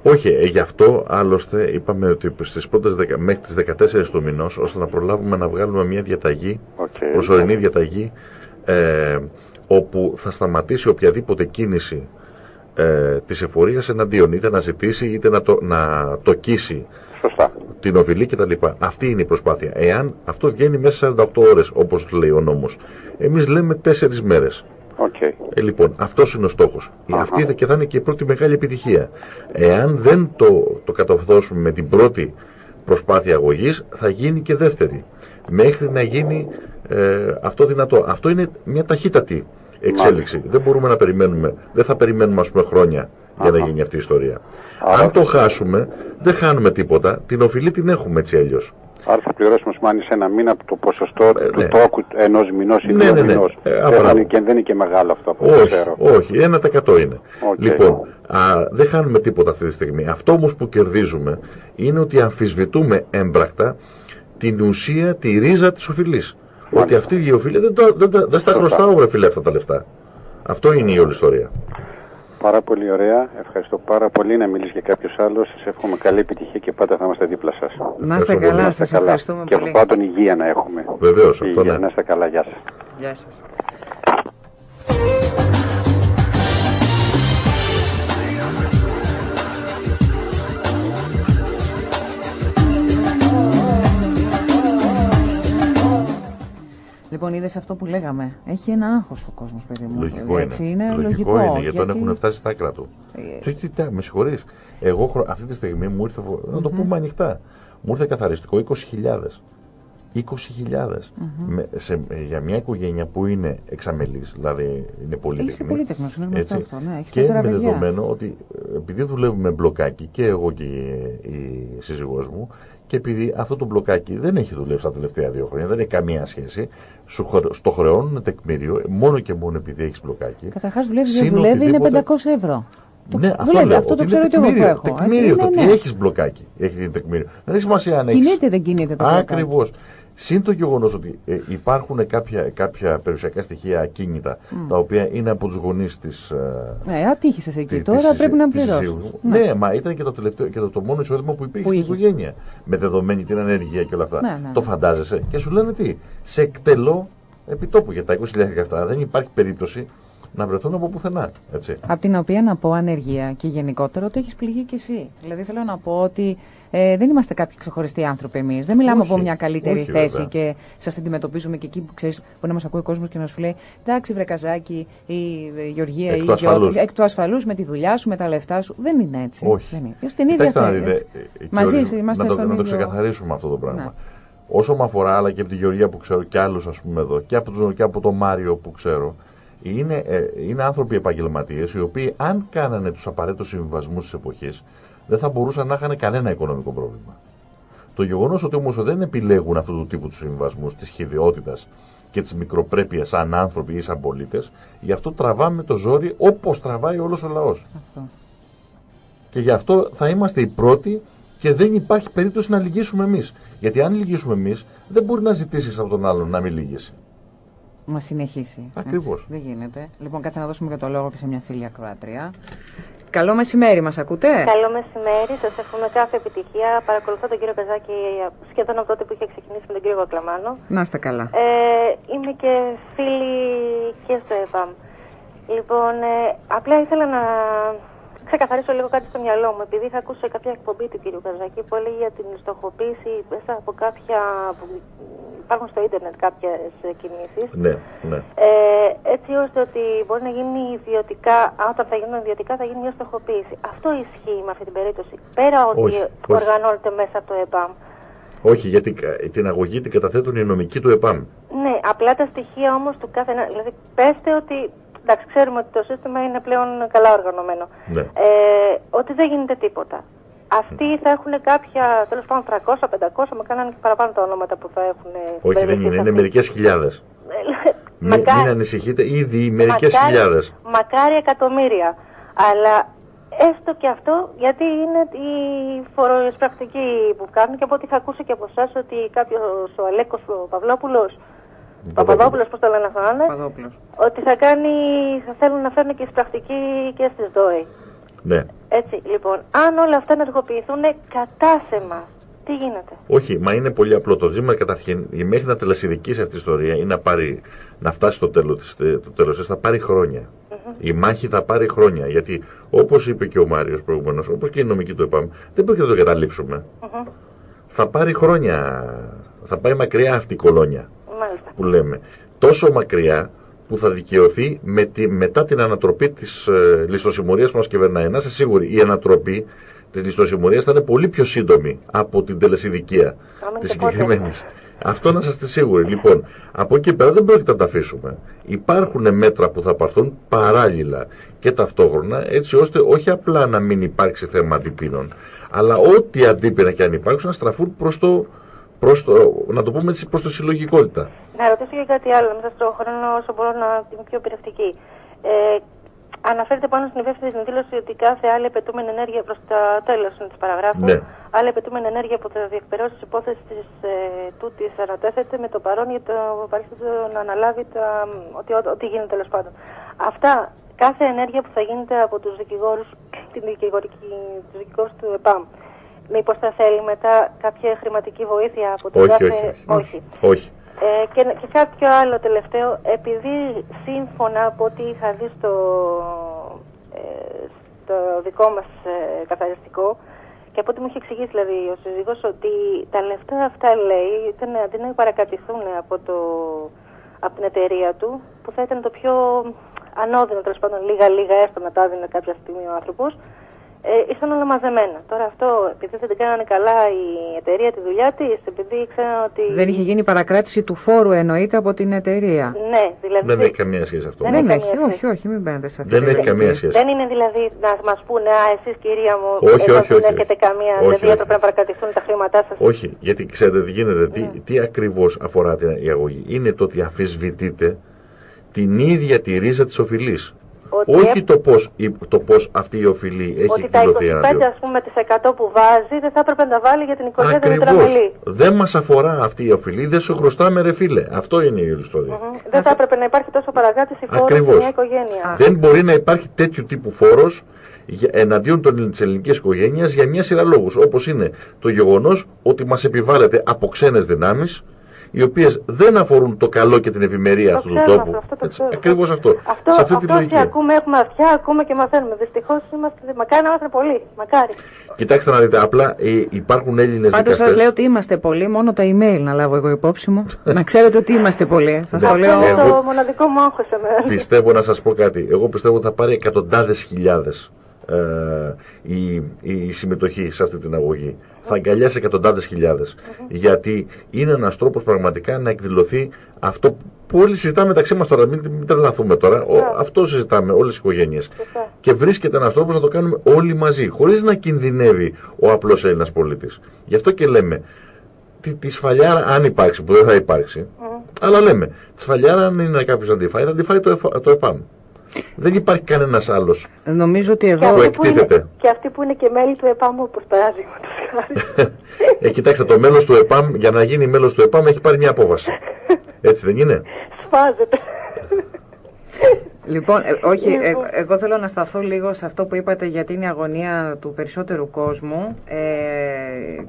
Όχι, ε, γι' αυτό άλλωστε είπαμε ότι στις πρώτες δεκα, μέχρι τις 14 του μηνός, ώστε να προλάβουμε να βγάλουμε μια διαταγή, okay. προσωρινή διαταγή, ε, όπου θα σταματήσει οποιαδήποτε κίνηση ε, της εφορίας εναντίον, είτε να ζητήσει είτε να, το, να τοκίσει Σωστά. την οφειλή κτλ. Αυτή είναι η προσπάθεια. Εάν αυτό βγαίνει μέσα σε 48 ώρες, όπως λέει ο νόμος, εμείς λέμε 4 μέρες. Okay. Ε, λοιπόν, αυτός είναι ο στόχος. Αυτή και θα είναι και η πρώτη μεγάλη επιτυχία. Εάν δεν το, το κατορθώσουμε με την πρώτη προσπάθεια αγωγής, θα γίνει και δεύτερη. Μέχρι να γίνει ε, αυτό δυνατό. Αυτό είναι μια ταχύτατη εξέλιξη. Δεν μπορούμε να περιμένουμε, δεν θα περιμένουμε ας πούμε χρόνια για να γίνει αυτή η ιστορία. Αν το χάσουμε, δεν χάνουμε τίποτα. Την οφειλή την έχουμε έτσι αλλιώς. Άρα θα πληρώσουμε σημαίνει σε ένα μήνα το ποσοστό του ναι. τόκου ενός μηνός ή Ναι, δύο ναι, ναι. μηνός. Ε, δεν, απαράδεκτο. είναι, και δεν είναι και μεγάλο αυτό από ό,τι Όχι, ξέρω. όχι, 1% είναι. Οκ. Λοιπόν, α, δεν χάνουμε τίποτα αυτή τη στιγμή. Αυτό όμως που κερδίζουμε είναι ότι αμφισβητούμε έμπρακτα την ουσία, τη ρίζα της οφειλής. Ότι αυτή η οφειλή δεν, το- δεν, τα- δεν στα χρωστάω βρε φίλε αυτά τα λεφτά. Αυτό είναι η όλη ιστορία. Πάρα πολύ ωραία. Ευχαριστώ πάρα πολύ να μιλήσεις και κάποιος άλλος. Σας εύχομαι καλή επιτυχία και πάντα θα είμαστε δίπλα σας. Να είστε Ευχαριστώ πολύ. καλά, Να σας ευχαριστούμε Και πολύ. από πάντων υγεία να έχουμε. Βεβαίως, αυτό Υγεία, ναι. Να είστε καλά. Γεια σας. Γεια σας. Λοιπόν, είδες αυτό που λέγαμε. Έχει ένα άγχος ο κόσμος, παιδί μου. Λογικό Έτσι, είναι. είναι λογικό. είναι, γιατί τον έχουν φτάσει στα άκρα του. Ε, Τι, τι, τι, με συγχωρείς. Εγώ χρο- αυτή τη στιγμή μου ήρθε, φο- να το πούμε ανοιχτά, μου ήρθε καθαριστικό 20.000. 20.000 με, σε, ε, για μια οικογένεια που είναι εξαμελής, δηλαδή είναι πολύτεχνη. Είσαι πολύτεχνος, είναι γνωστό έτσι, αυτό, ναι, έχεις και τέσσερα με παιδιά. δεδομένο ότι ε, επειδή δουλεύουμε με μπλοκάκι και εγώ και η, η σύζυγός μου και επειδή αυτό το μπλοκάκι δεν έχει δουλέψει τα τελευταία δύο χρόνια, δεν έχει καμία σχέση, σου, χρε- στο χρεώνουν τεκμήριο μόνο και μόνο επειδή έχεις μπλοκάκι. Καταρχάς δουλεύεις, δεν Συν δουλεύει, είναι οτιδήποτε- 500 ευρώ. Το- Ναι, αυτό, δουλεύει, λέω, αυτό το ότι ξέρω είναι και εγώ που τεκμήριο, έχω. Τεκμήριο Έτσι, το ναι, ότι ναι. έχεις μπλοκάκι. Έχεις τεκμήριο. Δεν έχει σημασία αν έχει. Κινείται, δεν κινείται το μπλοκάκι. Ακριβώς. Συν το γεγονός ότι ε, υπάρχουν κάποια, κάποια περιουσιακά στοιχεία ακίνητα τα οποία είναι από τους γονείς της. Ε, Ναι, ατύχησες εκεί. τη- Τώρα της- πρέπει να της πληρώσεις. συζύγου. Ναι. μα ήταν και το, τελευταίο, και το, το μόνο εισόδημα που υπήρχε Που στην είχε. οικογένεια. Με δεδομένη την ανεργία και όλα αυτά. Ναι, ναι. Το φαντάζεσαι; Και σου λένε τι. Σε εκτελώ επιτόπου για τα 20.000 αυτά. Δεν υπάρχει περίπτωση να βρεθούν από πουθενά. Έτσι. Από την οποία να πω ανεργία και γενικότερα ότι έχεις πληγεί κι εσύ. Δηλαδή θέλω να πω ότι ε, δεν είμαστε κάποιοι ξεχωριστοί άνθρωποι εμείς. Δεν μιλάμε Όχι, από μια καλύτερη όχι, θέση βέβαια. και σας αντιμετωπίζουμε και εκεί που ξέρεις, μπορεί να μας ακούει ο κόσμος και να σου λέει Εντάξει, βρε Καζάκη ή ε, Γεωργία Εκ ή του ασφαλούς. Γιώργο, εκ του ασφαλούς με τη δουλειά σου, με τα λεφτά σου. Δεν είναι έτσι. Όχι. Δεν είναι. Στην ίδια Κοιτάξτε να θέση. δείτε, έτσι. ε, ε, Μαζί Γεωργία, είμαστε να το, στον να το ίδιο- ξεκαθαρίσουμε αυτό το πράγμα. Ναι. Όσο με αφορά, αλλά και από τη Γεωργία που ξέρω και άλλους, ας πούμε εδώ, και από, τον, και από τον Μάριο που ξέρω, είναι, ε, είναι άνθρωποι επαγγελματίες οι οποίοι, αν κάνανε τους απαραίτητους συμβιβασμού της εποχής, δεν θα μπορούσαν να είχαν κανένα οικονομικό πρόβλημα. Το γεγονός ότι όμως δεν επιλέγουν αυτού του τύπου τους συμβιβασμού, της χειδιότητα και της μικροπρέπειας σαν άνθρωποι ή σαν πολίτες, γι' αυτό τραβάμε το ζόρι όπως τραβάει όλος ο λαός. Αυτό. Και γι' αυτό θα είμαστε οι πρώτοι και δεν υπάρχει περίπτωση να λυγίσουμε εμείς. Γιατί αν λυγίσουμε εμείς, δεν μπορεί να ζητήσεις από τον άλλον να μην λυγίσει. Να συνεχίσει. Ακριβώς. Έτσι. Δεν γίνεται. Λοιπόν, κάτσε να δώσουμε και το λόγο και σε μια φίλη ακροάτρια. Καλό μεσημέρι, μας ακούτε; Καλό μεσημέρι, σας εύχομαι κάθε επιτυχία. Παρακολουθώ τον κύριο Καζάκη σχεδόν από τότε που είχε ξεκινήσει με τον κύριο Γακλαμάνο. Να είστε καλά. Ε, είμαι και φίλη και στο ΕΠΑΜ. Λοιπόν, ε, απλά ήθελα να ξεκαθαρίσω λίγο κάτι στο μυαλό μου. Επειδή είχα ακούσει σε κάποια εκπομπή του κύριου Καζάκη που έλεγε για την στοχοποίηση μέσα από κάποια. που υπάρχουν στο ίντερνετ κάποιες κινήσεις. Ναι, ναι. Ε, έτσι ώστε ότι μπορεί να γίνει ιδιωτικά, όταν θα γίνουν ιδιωτικά θα γίνει μια στοχοποίηση. Αυτό ισχύει με αυτή την περίπτωση. Πέρα ότι Όχι, όχι. οργανώνεται μέσα από το ΕΠΑΜ. Όχι, γιατί κα- την αγωγή την καταθέτουν οι νομικοί του ΕΠΑΜ. Ναι, απλά τα στοιχεία όμως του κάθε ένα. Δηλαδή, πέστε ότι. Εντάξει, ξέρουμε ότι το σύστημα είναι πλέον καλά οργανωμένο. Ναι. Ε, ότι δεν γίνεται τίποτα. Αυτοί θα έχουν κάποια, τέλος πάντων 300-500, με κάνανε και παραπάνω τα ονόματα που θα έχουν. Όχι, δεν είναι, είναι μερικές χιλιάδες. Μην, Μακάρι- μην ανησυχείτε, ήδη μερικές Μακάρι- χιλιάδες. Μακάρι εκατομμύρια. Αλλά έστω και αυτό, γιατί είναι η φοροεισπρακτική που κάνουν και από ό,τι είχα ακούσει και από εσάς ότι κάποιος ο Αλέκος ο Παυλόπουλος. Παπαδόπουλος, πώς το λένε αυτό να είναι, Παδόπουλος. ότι θα κάνει, θα θέλουν να φέρουν και εισπρακτική και στις ΔΟΕ. Ναι. Έτσι, λοιπόν, αν όλα αυτά ενεργοποιηθούν κατά σε εμάς, τι γίνεται; Όχι, μα είναι πολύ απλό. Το ζήτημα καταρχήν, η μέχρι να τελεσιδικήσει αυτή η ιστορία ή να, πάρει, να φτάσει στο τέλος της, το τέλος της, θα πάρει χρόνια. Η μάχη θα πάρει χρόνια. Γιατί όπως είπε και ο Μάριος προηγουμένω, όπως και η νομική του ΕΠΑΜ, δεν πρόκειται να το καταλήψουμε. Θα πάρει χρόνια. Θα πάει μακριά αυτή η κολόνια Μάλιστα. που λέμε. Τόσο μακριά που θα δικαιωθεί με τη, μετά την ανατροπή της ε, ληστοσημωρία που μας κυβερνάει. Να είστε σίγουροι, η ανατροπή της ληστοσημωρία θα είναι πολύ πιο σύντομη από την τελεσιδικία Άμα της και πότε. συγκεκριμένης. Αυτό να είστε σίγουροι. Λοιπόν, από εκεί πέρα δεν πρόκειται να τα αφήσουμε. Υπάρχουν μέτρα που θα πάρθουν παράλληλα και ταυτόχρονα, έτσι ώστε όχι απλά να μην υπάρξει θέμα αντιπίνων, αλλά ό,τι αντίπεινα και αν υπάρξουν να στραφούν προς το, προς το, να το πούμε έτσι, προς το συλλογικότητα. Να ρωτήσω και κάτι άλλο, μέσα στον χρόνο όσο μπορώ να είμαι πιο πειρευτική. Ε, αναφέρεται πάνω στην υπεύθυνη δήλωση ότι κάθε άλλη επαιτούμενη ενέργεια προς το τέλος της παραγράφου, Ναι. άλλη επαιτούμενη ενέργεια που θα διεκπαιρώσει τη υπόθεση της ε, τούτη ανατέθεται με το παρόν για το παρελθόν να αναλάβει τα, ότι, ό,τι γίνεται τέλος πάντων. Αυτά, κάθε ενέργεια που θα γίνεται από τους δικηγόρους, την δικηγορική, τους δικηγόρους του ΕΠΑΜ, μήπως θα θέλει μετά κάποια χρηματική βοήθεια από την Όχι, κάθε. όχι, όχι. όχι. όχι. Ε, και, και κάποιο άλλο τελευταίο, επειδή σύμφωνα από ό,τι είχα δει στο, ε, στο δικό μας ε, καθαριστικό και από ό,τι μου είχε εξηγήσει δηλαδή ο σύζυγος ότι τα λεφτά αυτά λέει ήταν αντί να παρακατηθούν από, το, από την εταιρεία του που θα ήταν το πιο ανώδυνο τέλος πάντων λίγα λίγα έστω να τα έδινε κάποια στιγμή ο άνθρωπος ε, ήσαν όλα μαζεμένα. Τώρα αυτό, επειδή δεν την κάνανε καλά η εταιρεία τη δουλειά της, επειδή ήξεραν ότι. Δεν είχε γίνει παρακράτηση του φόρου εννοείται από την εταιρεία. Ναι, δηλαδή. Δεν έχει καμία σχέση αυτό. Δεν Δεν έχει έχει, καμία όχι, όχι, μην μπαίνετε σε αυτή Δεν τη έχει λογική. καμία σχέση. Δεν είναι δηλαδή να μας πούνε, Α, εσείς κυρία μου, Όχι, εδώ όχι, δεν όχι, έχετε όχι. καμία. Όχι, δηλαδή όχι. έπρεπε να παρακρατηθούν τα χρήματά σας. Όχι, γιατί ξέρετε τι γίνεται, τι, τι ακριβώς αφορά την η αγωγή. Είναι το ότι αμφισβητείτε την ίδια τη ρίζα της οφειλής. Ότι, Όχι το πώς, η- το πώς αυτή η οφειλή έχει ότι τα εκδηλωθεί 25 εναντίον. ας πούμε τις 100 που βάζει δεν θα έπρεπε να τα βάλει για την οικογένεια του Ακριβώς. τραμελή. Δεν μας αφορά αυτή η οφειλή, δεν σου χρωστάμε ρε φίλε. Αυτό είναι η ιστορία. Δεν θα έπρεπε να υπάρχει τόσο παρακράτηση φόρου Ακριβώς. σε μια οικογένεια. Δεν μπορεί να υπάρχει τέτοιου τύπου φόρος για- εναντίον των, της ελληνικής οικογένειας για μια σειρά λόγους. Όπως είναι το γεγονός ότι μας επιβάλλεται από ξένες δυνάμεις οι οποίες δεν αφορούν το καλό και την ευημερία Το αυτού του ξέρουμε τόπου. αυτό, αυτό το Έτσι, ξέρουμε. Ακριβώς αυτό. Αυτό, Σε αυτή τη αυτό όσοι λογική. ακούμε, έχουμε αυτιά, ακούμε και μαθαίνουμε. Δυστυχώς είμαστε. Μακάρι να είμαστε πολλοί. Μακάρι. Κοιτάξτε να δείτε, απλά ε, υπάρχουν Έλληνες Πάντως δικαστές. σα λέω ότι είμαστε πολλοί, μόνο τα email να λάβω εγώ υπόψη μου. να ξέρετε ότι είμαστε πολλοί. Σας το Αυτό λέω. Αυτό είναι Εγώ- το μοναδικό μου άγχος εμένα. Πιστεύω να σας πω κάτι. Εγώ πιστεύω ότι θα πάρει εκατοντάδες χιλιάδες ε, η, η συμμετοχή σε αυτή την αγωγή. Θα αγκαλιάσει εκατοντάδες χιλιάδες. Γιατί είναι ένας τρόπος πραγματικά να εκδηλωθεί αυτό που όλοι συζητάμε μεταξύ μας τώρα. Μην, μην τρελαθούμε τώρα. Ο, αυτό συζητάμε όλες οι οικογένειες. Σωστά. Και βρίσκεται ένας τρόπος να το κάνουμε όλοι μαζί. Χωρίς να κινδυνεύει ο απλός Έλληνας πολίτης. Γι' αυτό και λέμε τη, τη σφαλιάρα, αν υπάρξει, που δεν θα υπάρξει, αλλά λέμε, τη σφαλιάρα αν είναι κάποιος να τη φάει, θα τη φάει το, ΕΦΑ- το ΕΠΑΜ. Δεν υπάρχει κανένας άλλος. Νομίζω ότι Και εδώ. αυτοί, που είναι, εκτίθεται. και αυτοί που είναι και μέλη του ΕΠΑΜ όπως παράδειγμα. ε, κοιτάξτε, το μέλος του ΕΠΑΜ, για να γίνει μέλος του ΕΠΑΜ, έχει πάρει μια απόφαση. Έτσι δεν είναι; Σφάζεται. Λοιπόν, ε, όχι, ε, Λοιπόν. εγώ θέλω να σταθώ λίγο σε αυτό που είπατε για την αγωνία του περισσότερου κόσμου ε,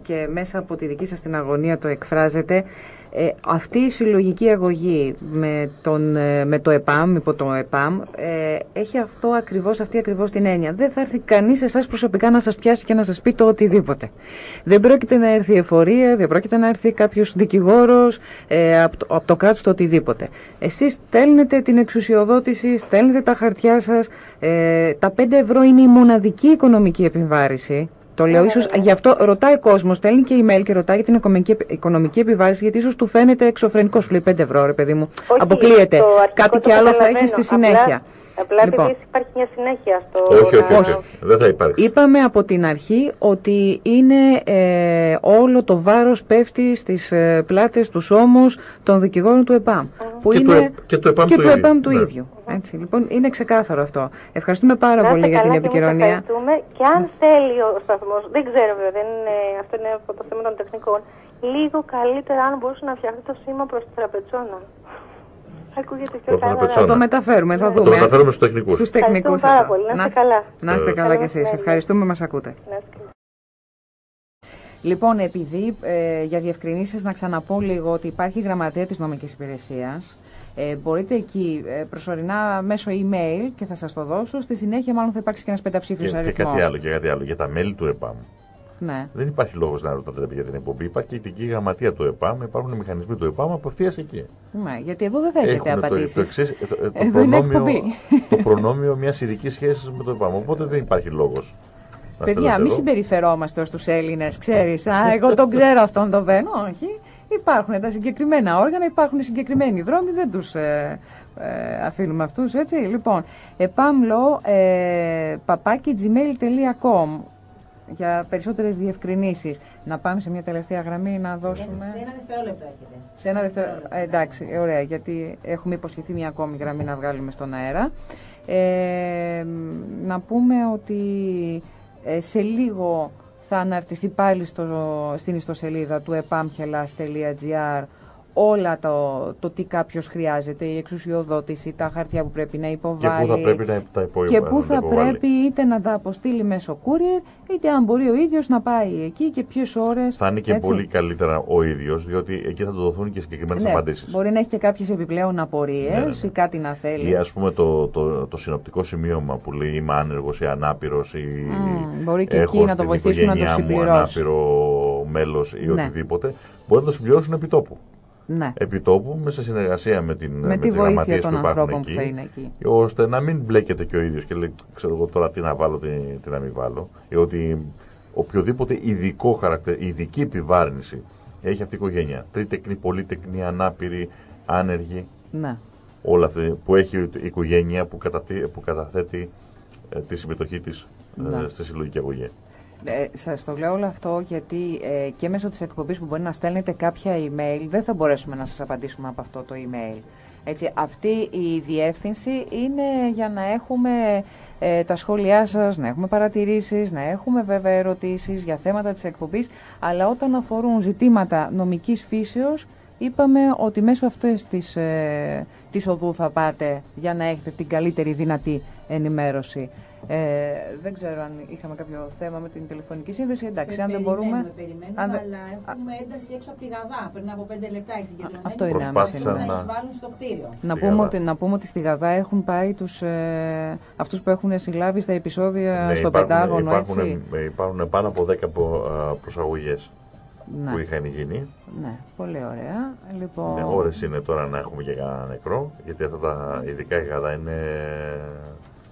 και μέσα από τη δική σας την αγωνία το εκφράζετε. Ε, αυτή η συλλογική αγωγή με, τον, ε, με το ΕΠΑΜ, υπό το ΕΠΑΜ, ε, έχει αυτό ακριβώς, αυτή ακριβώς την έννοια. Δεν θα έρθει κανείς εσάς προσωπικά να σας πιάσει και να σας πει το οτιδήποτε. Δεν πρόκειται να έρθει εφορία, δεν πρόκειται να έρθει κάποιος δικηγόρος ε, από, το, από το κράτος το οτιδήποτε. Εσείς στέλνετε την εξουσιοδότηση, στέλνετε τα χαρτιά σας. Ε, τα 5 ευρώ είναι η μοναδική οικονομική επιβάρηση. Το λέω ίσως, γι' αυτό ρωτάει ο κόσμος, στέλνει και email και ρωτάει για την οικονομική, επι- οικονομική επιβάρηση, γιατί ίσως του φαίνεται εξωφρενικό. Σου λέει 5 ευρώ, ρε παιδί μου. Όχι, Αποκλείεται. το αρχικό Κάτι το και άλλο θα έχεις καταλαβαίνω. στη συνέχεια. Απλά, απλά Λοιπόν. επειδή υπάρχει μια συνέχεια στο. όχι, όχι, να- όχι, όχι. Δεν θα υπάρξει. Είπαμε από την αρχή ότι είναι ε, όλο το βάρος πέφτει στις ε, πλάτες, τους ώμους των δικηγόρων του ΕΠΑΜ. Που Και του είναι Ε- και του ΕΠΑΜ και του του ίδιου. ΕΠΑΜ του Ναι. ίδιου. Έτσι, λοιπόν, είναι ξεκάθαρο αυτό. Ευχαριστούμε πάρα Να πολύ είστε για την καλά και εμείς επικοινωνία. ευχαριστούμε. Και αν θέλει ο σταθμός, δεν ξέρω βέβαια, δεν είναι, αυτό είναι από το θέμα των τεχνικών, λίγο καλύτερα αν μπορούσε να φτιαχτεί το σήμα προς τη τραπετσόνα. Ακούγεται πιο Προς καλά. τραπετσόνα. Θα το μεταφέρουμε, θα Ναι. Το δούμε. μεταφέρουμε στους τεχνικούς. Στους Ευχαριστούμε τεχνικούς πάρα αυτό. πολύ. Να είστε καλά. Να είστε Ε. καλά Καλό κι εσείς. μεσημέρι. Ευχαριστούμε, μας ακούτε. Να είστε καλά. Λοιπόν, επειδή ε, για διευκρινήσεις να ξαναπώ λίγο ότι υπάρχει γραμματεία της νομικής υπηρεσίας, ε, μπορείτε εκεί ε, προσωρινά μέσω email και θα σας το δώσω. Στη συνέχεια μάλλον θα υπάρξει και ένας πενταψήφιος Και, και αριθμός. κάτι άλλο, και κάτι άλλο. Για τα μέλη του ΕΠΑΜ. Ναι. Δεν υπάρχει λόγος να ρωτάτε για την εκπομπή. Υπάρχει και η ειδική γραμματεία του ΕΠΑΜ, υπάρχουν οι μηχανισμοί του ΕΠΑΜ απευθείας εκεί. ναι, γιατί εδώ δεν θα έχετε Έχουν το, το, απαντήσεις. εξής, ε, το, ε, το Εδώ είναι προνόμιο, εκπομπή. το προνόμιο μιας ειδικής σχέσης με το ΕΠΑΜ. Οπότε δεν υπάρχει λόγος. Παιδιά, μη συμπεριφερόμαστε ως τους Έλληνες, ξέρεις. Α, εγώ τον ξέρω αυτόν τον Βένο, όχι. Υπάρχουν τα συγκεκριμένα όργανα, υπάρχουν οι συγκεκριμένοι δρόμοι, δεν τους ε, ε, αφήνουμε αυτούς, έτσι. Λοιπόν, επάμλο ε, παπάκι gmail.com για περισσότερες διευκρινήσεις. Να πάμε σε μια τελευταία γραμμή να δώσουμε... Σε ένα δευτερόλεπτο έρχεται. Σε ένα δευτερόλεπτο. Ε, εντάξει, ωραία, γιατί έχουμε υποσχεθεί μια ακόμη γραμμή να βγάλουμε στον αέρα. Ε, να πούμε ότι ε, σε λίγο θα αναρτηθεί πάλι στο, στην ιστοσελίδα του epamchelas.gr όλα το, το τι κάποιος χρειάζεται, η εξουσιοδότηση, τα χαρτιά που πρέπει να υποβάλει. Και πού θα πρέπει να τα υποβάλει. Και πού θα πρέπει είτε να τα αποστείλει μέσω courier, είτε αν μπορεί ο ίδιος να πάει εκεί και ποιες ώρες. Θα είναι και έτσι. πολύ καλύτερα ο ίδιος, διότι εκεί θα του δοθούν και συγκεκριμένες ναι, απαντήσεις. Μπορεί να έχει και κάποιες επιπλέον απορίες ναι, ναι, ή κάτι να θέλει. Ή ας πούμε το, το, το, συνοπτικό σημείωμα που λέει Είμαι άνεργος ή ανάπηρος. Ή mm, μπορεί και εκεί να το βοηθήσουν να το συμπληρώσει. ανάπηρο μέλος ή ναι. οτιδήποτε. Μπορεί να το συμπληρώσουν επί τόπου ναι. επιτόπου, μέσα σε συνεργασία με, την, με, με τη βοήθεια των που ανθρώπων εκεί, που θα είναι εκεί. Ώστε να μην μπλέκεται και ο ίδιος και λέει, ξέρω εγώ τώρα τι να βάλω, τι, τι να μην βάλω. Ή ότι οποιοδήποτε ειδικό χαρακτήρα, ειδική επιβάρυνση έχει αυτή η οικογένεια. Τρίτεκνη, πολύτεκνη, ανάπηρη, άνεργη. Ναι. Όλα αυτά που έχει η οικογένεια που, καταθέτει, που καταθέτει ε, τη συμμετοχή της ναι. ε, στη συλλογική αγωγή. Ε, Σας το λέω όλο αυτό γιατί ε, και μέσω της εκπομπής που μπορεί να στέλνετε κάποια email δεν θα μπορέσουμε να σας απαντήσουμε από αυτό το email. Έτσι, αυτή η διεύθυνση είναι για να έχουμε ε, τα σχόλιά σας, να έχουμε παρατηρήσεις, να έχουμε βέβαια ερωτήσεις για θέματα της εκπομπής, αλλά όταν αφορούν ζητήματα νομικής φύσεως, είπαμε ότι μέσω αυτής της, ε, της οδού θα πάτε για να έχετε την καλύτερη δυνατή ενημέρωση. Ε, δεν ξέρω αν είχαμε κάποιο θέμα με την τηλεφωνική σύνδεση. Εντάξει, αν δεν μπορούμε. Περιμένουμε, αν αλλά έχουμε ένταση έξω από τη Γαδά. Πριν από πέντε λεπτά οι συγκεντρωμένοι. Αυτό είναι άμεση. Να εισβάλλουν στο κτίριο. Να πούμε, ότι, να πούμε ότι στη Γαδά έχουν πάει τους, ε, αυτούς που έχουν συλλάβει στα επεισόδια ναι, στο υπάρχουν, Πεντάγωνο. Υπάρχουν, έτσι; υπάρχουν πάνω από 10 προσαγωγές ναι. που είχαν γίνει. Ναι, πολύ ωραία. Λοιπόν... Ναι, ώρες είναι τώρα να έχουμε και κανένα νεκρό, γιατί αυτά τα ειδικά η Γαδά είναι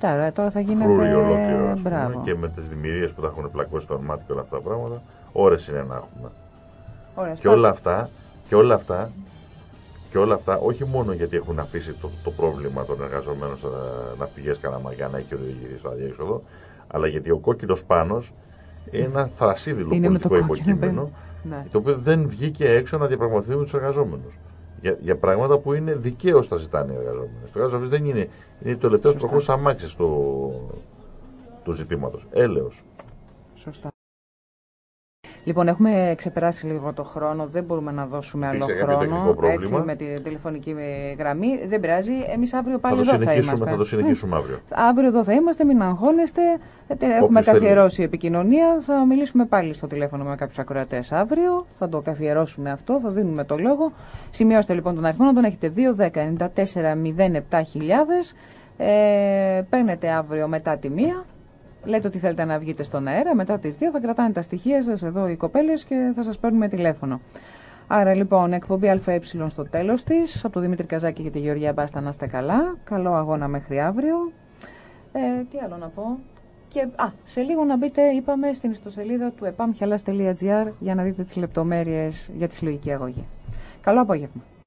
Τώρα, τώρα θα γίνεται ολόκληρο, Μπράβο. και με τις δημιουργίες που θα έχουν πλακώσει το μάτι και όλα αυτά τα πράγματα, ώρες είναι να έχουμε. Ωραία, και όλα αυτά, και όλα αυτά, και όλα αυτά, όχι μόνο γιατί έχουν αφήσει το, το πρόβλημα των εργαζομένων στα ναυπηγέ Καναμαγιά να έχει οδηγηθεί στο αδιέξοδο, αλλά γιατί ο κόκκινος πάνω είναι ένα θρασίδηλο πολιτικό υποκείμενο, ναι. το οποίο δεν βγήκε έξω να διαπραγματευτεί με τους εργαζόμενους για, για πράγματα που είναι δικαίως τα ζητάνε οι εργαζόμενοι. Το εργαζόμενο δεν είναι, είναι το τελευταίο προχώ αμάξι του, του ζητήματος. Έλεος. Σωστά. Λοιπόν, έχουμε ξεπεράσει λίγο το χρόνο, δεν μπορούμε να δώσουμε άλλο χρόνο. Έτσι, με τη τηλεφωνική γραμμή. Δεν πειράζει. Εμείς αύριο πάλι θα εδώ θα είμαστε. Θα το συνεχίσουμε αύριο. Αύριο εδώ θα είμαστε, μην αγχώνεστε. Έχουμε καθιερώσει επικοινωνία. Θα μιλήσουμε πάλι στο τηλέφωνο με κάποιους ακροατές αύριο. Θα το καθιερώσουμε αυτό, θα δίνουμε το λόγο. Σημειώστε λοιπόν τον αριθμό, να τον έχετε 2, 10, 94 Ε, παίρνετε αύριο μετά τη μία λέτε ότι θέλετε να βγείτε στον αέρα, μετά τις 2 θα κρατάνε τα στοιχεία σας εδώ οι κοπέλες και θα σας παίρνουμε τηλέφωνο. Άρα λοιπόν, εκπομπή ΑΕ στο τέλος της, από τον Δημήτρη Καζάκη και τη Γεωργία Μπάστα να είστε καλά. Καλό αγώνα μέχρι αύριο. Ε, τι άλλο να πω. Και, α, σε λίγο να μπείτε, είπαμε, στην ιστοσελίδα του epamchialas.gr για να δείτε τις λεπτομέρειες για τη συλλογική αγωγή. Καλό απόγευμα.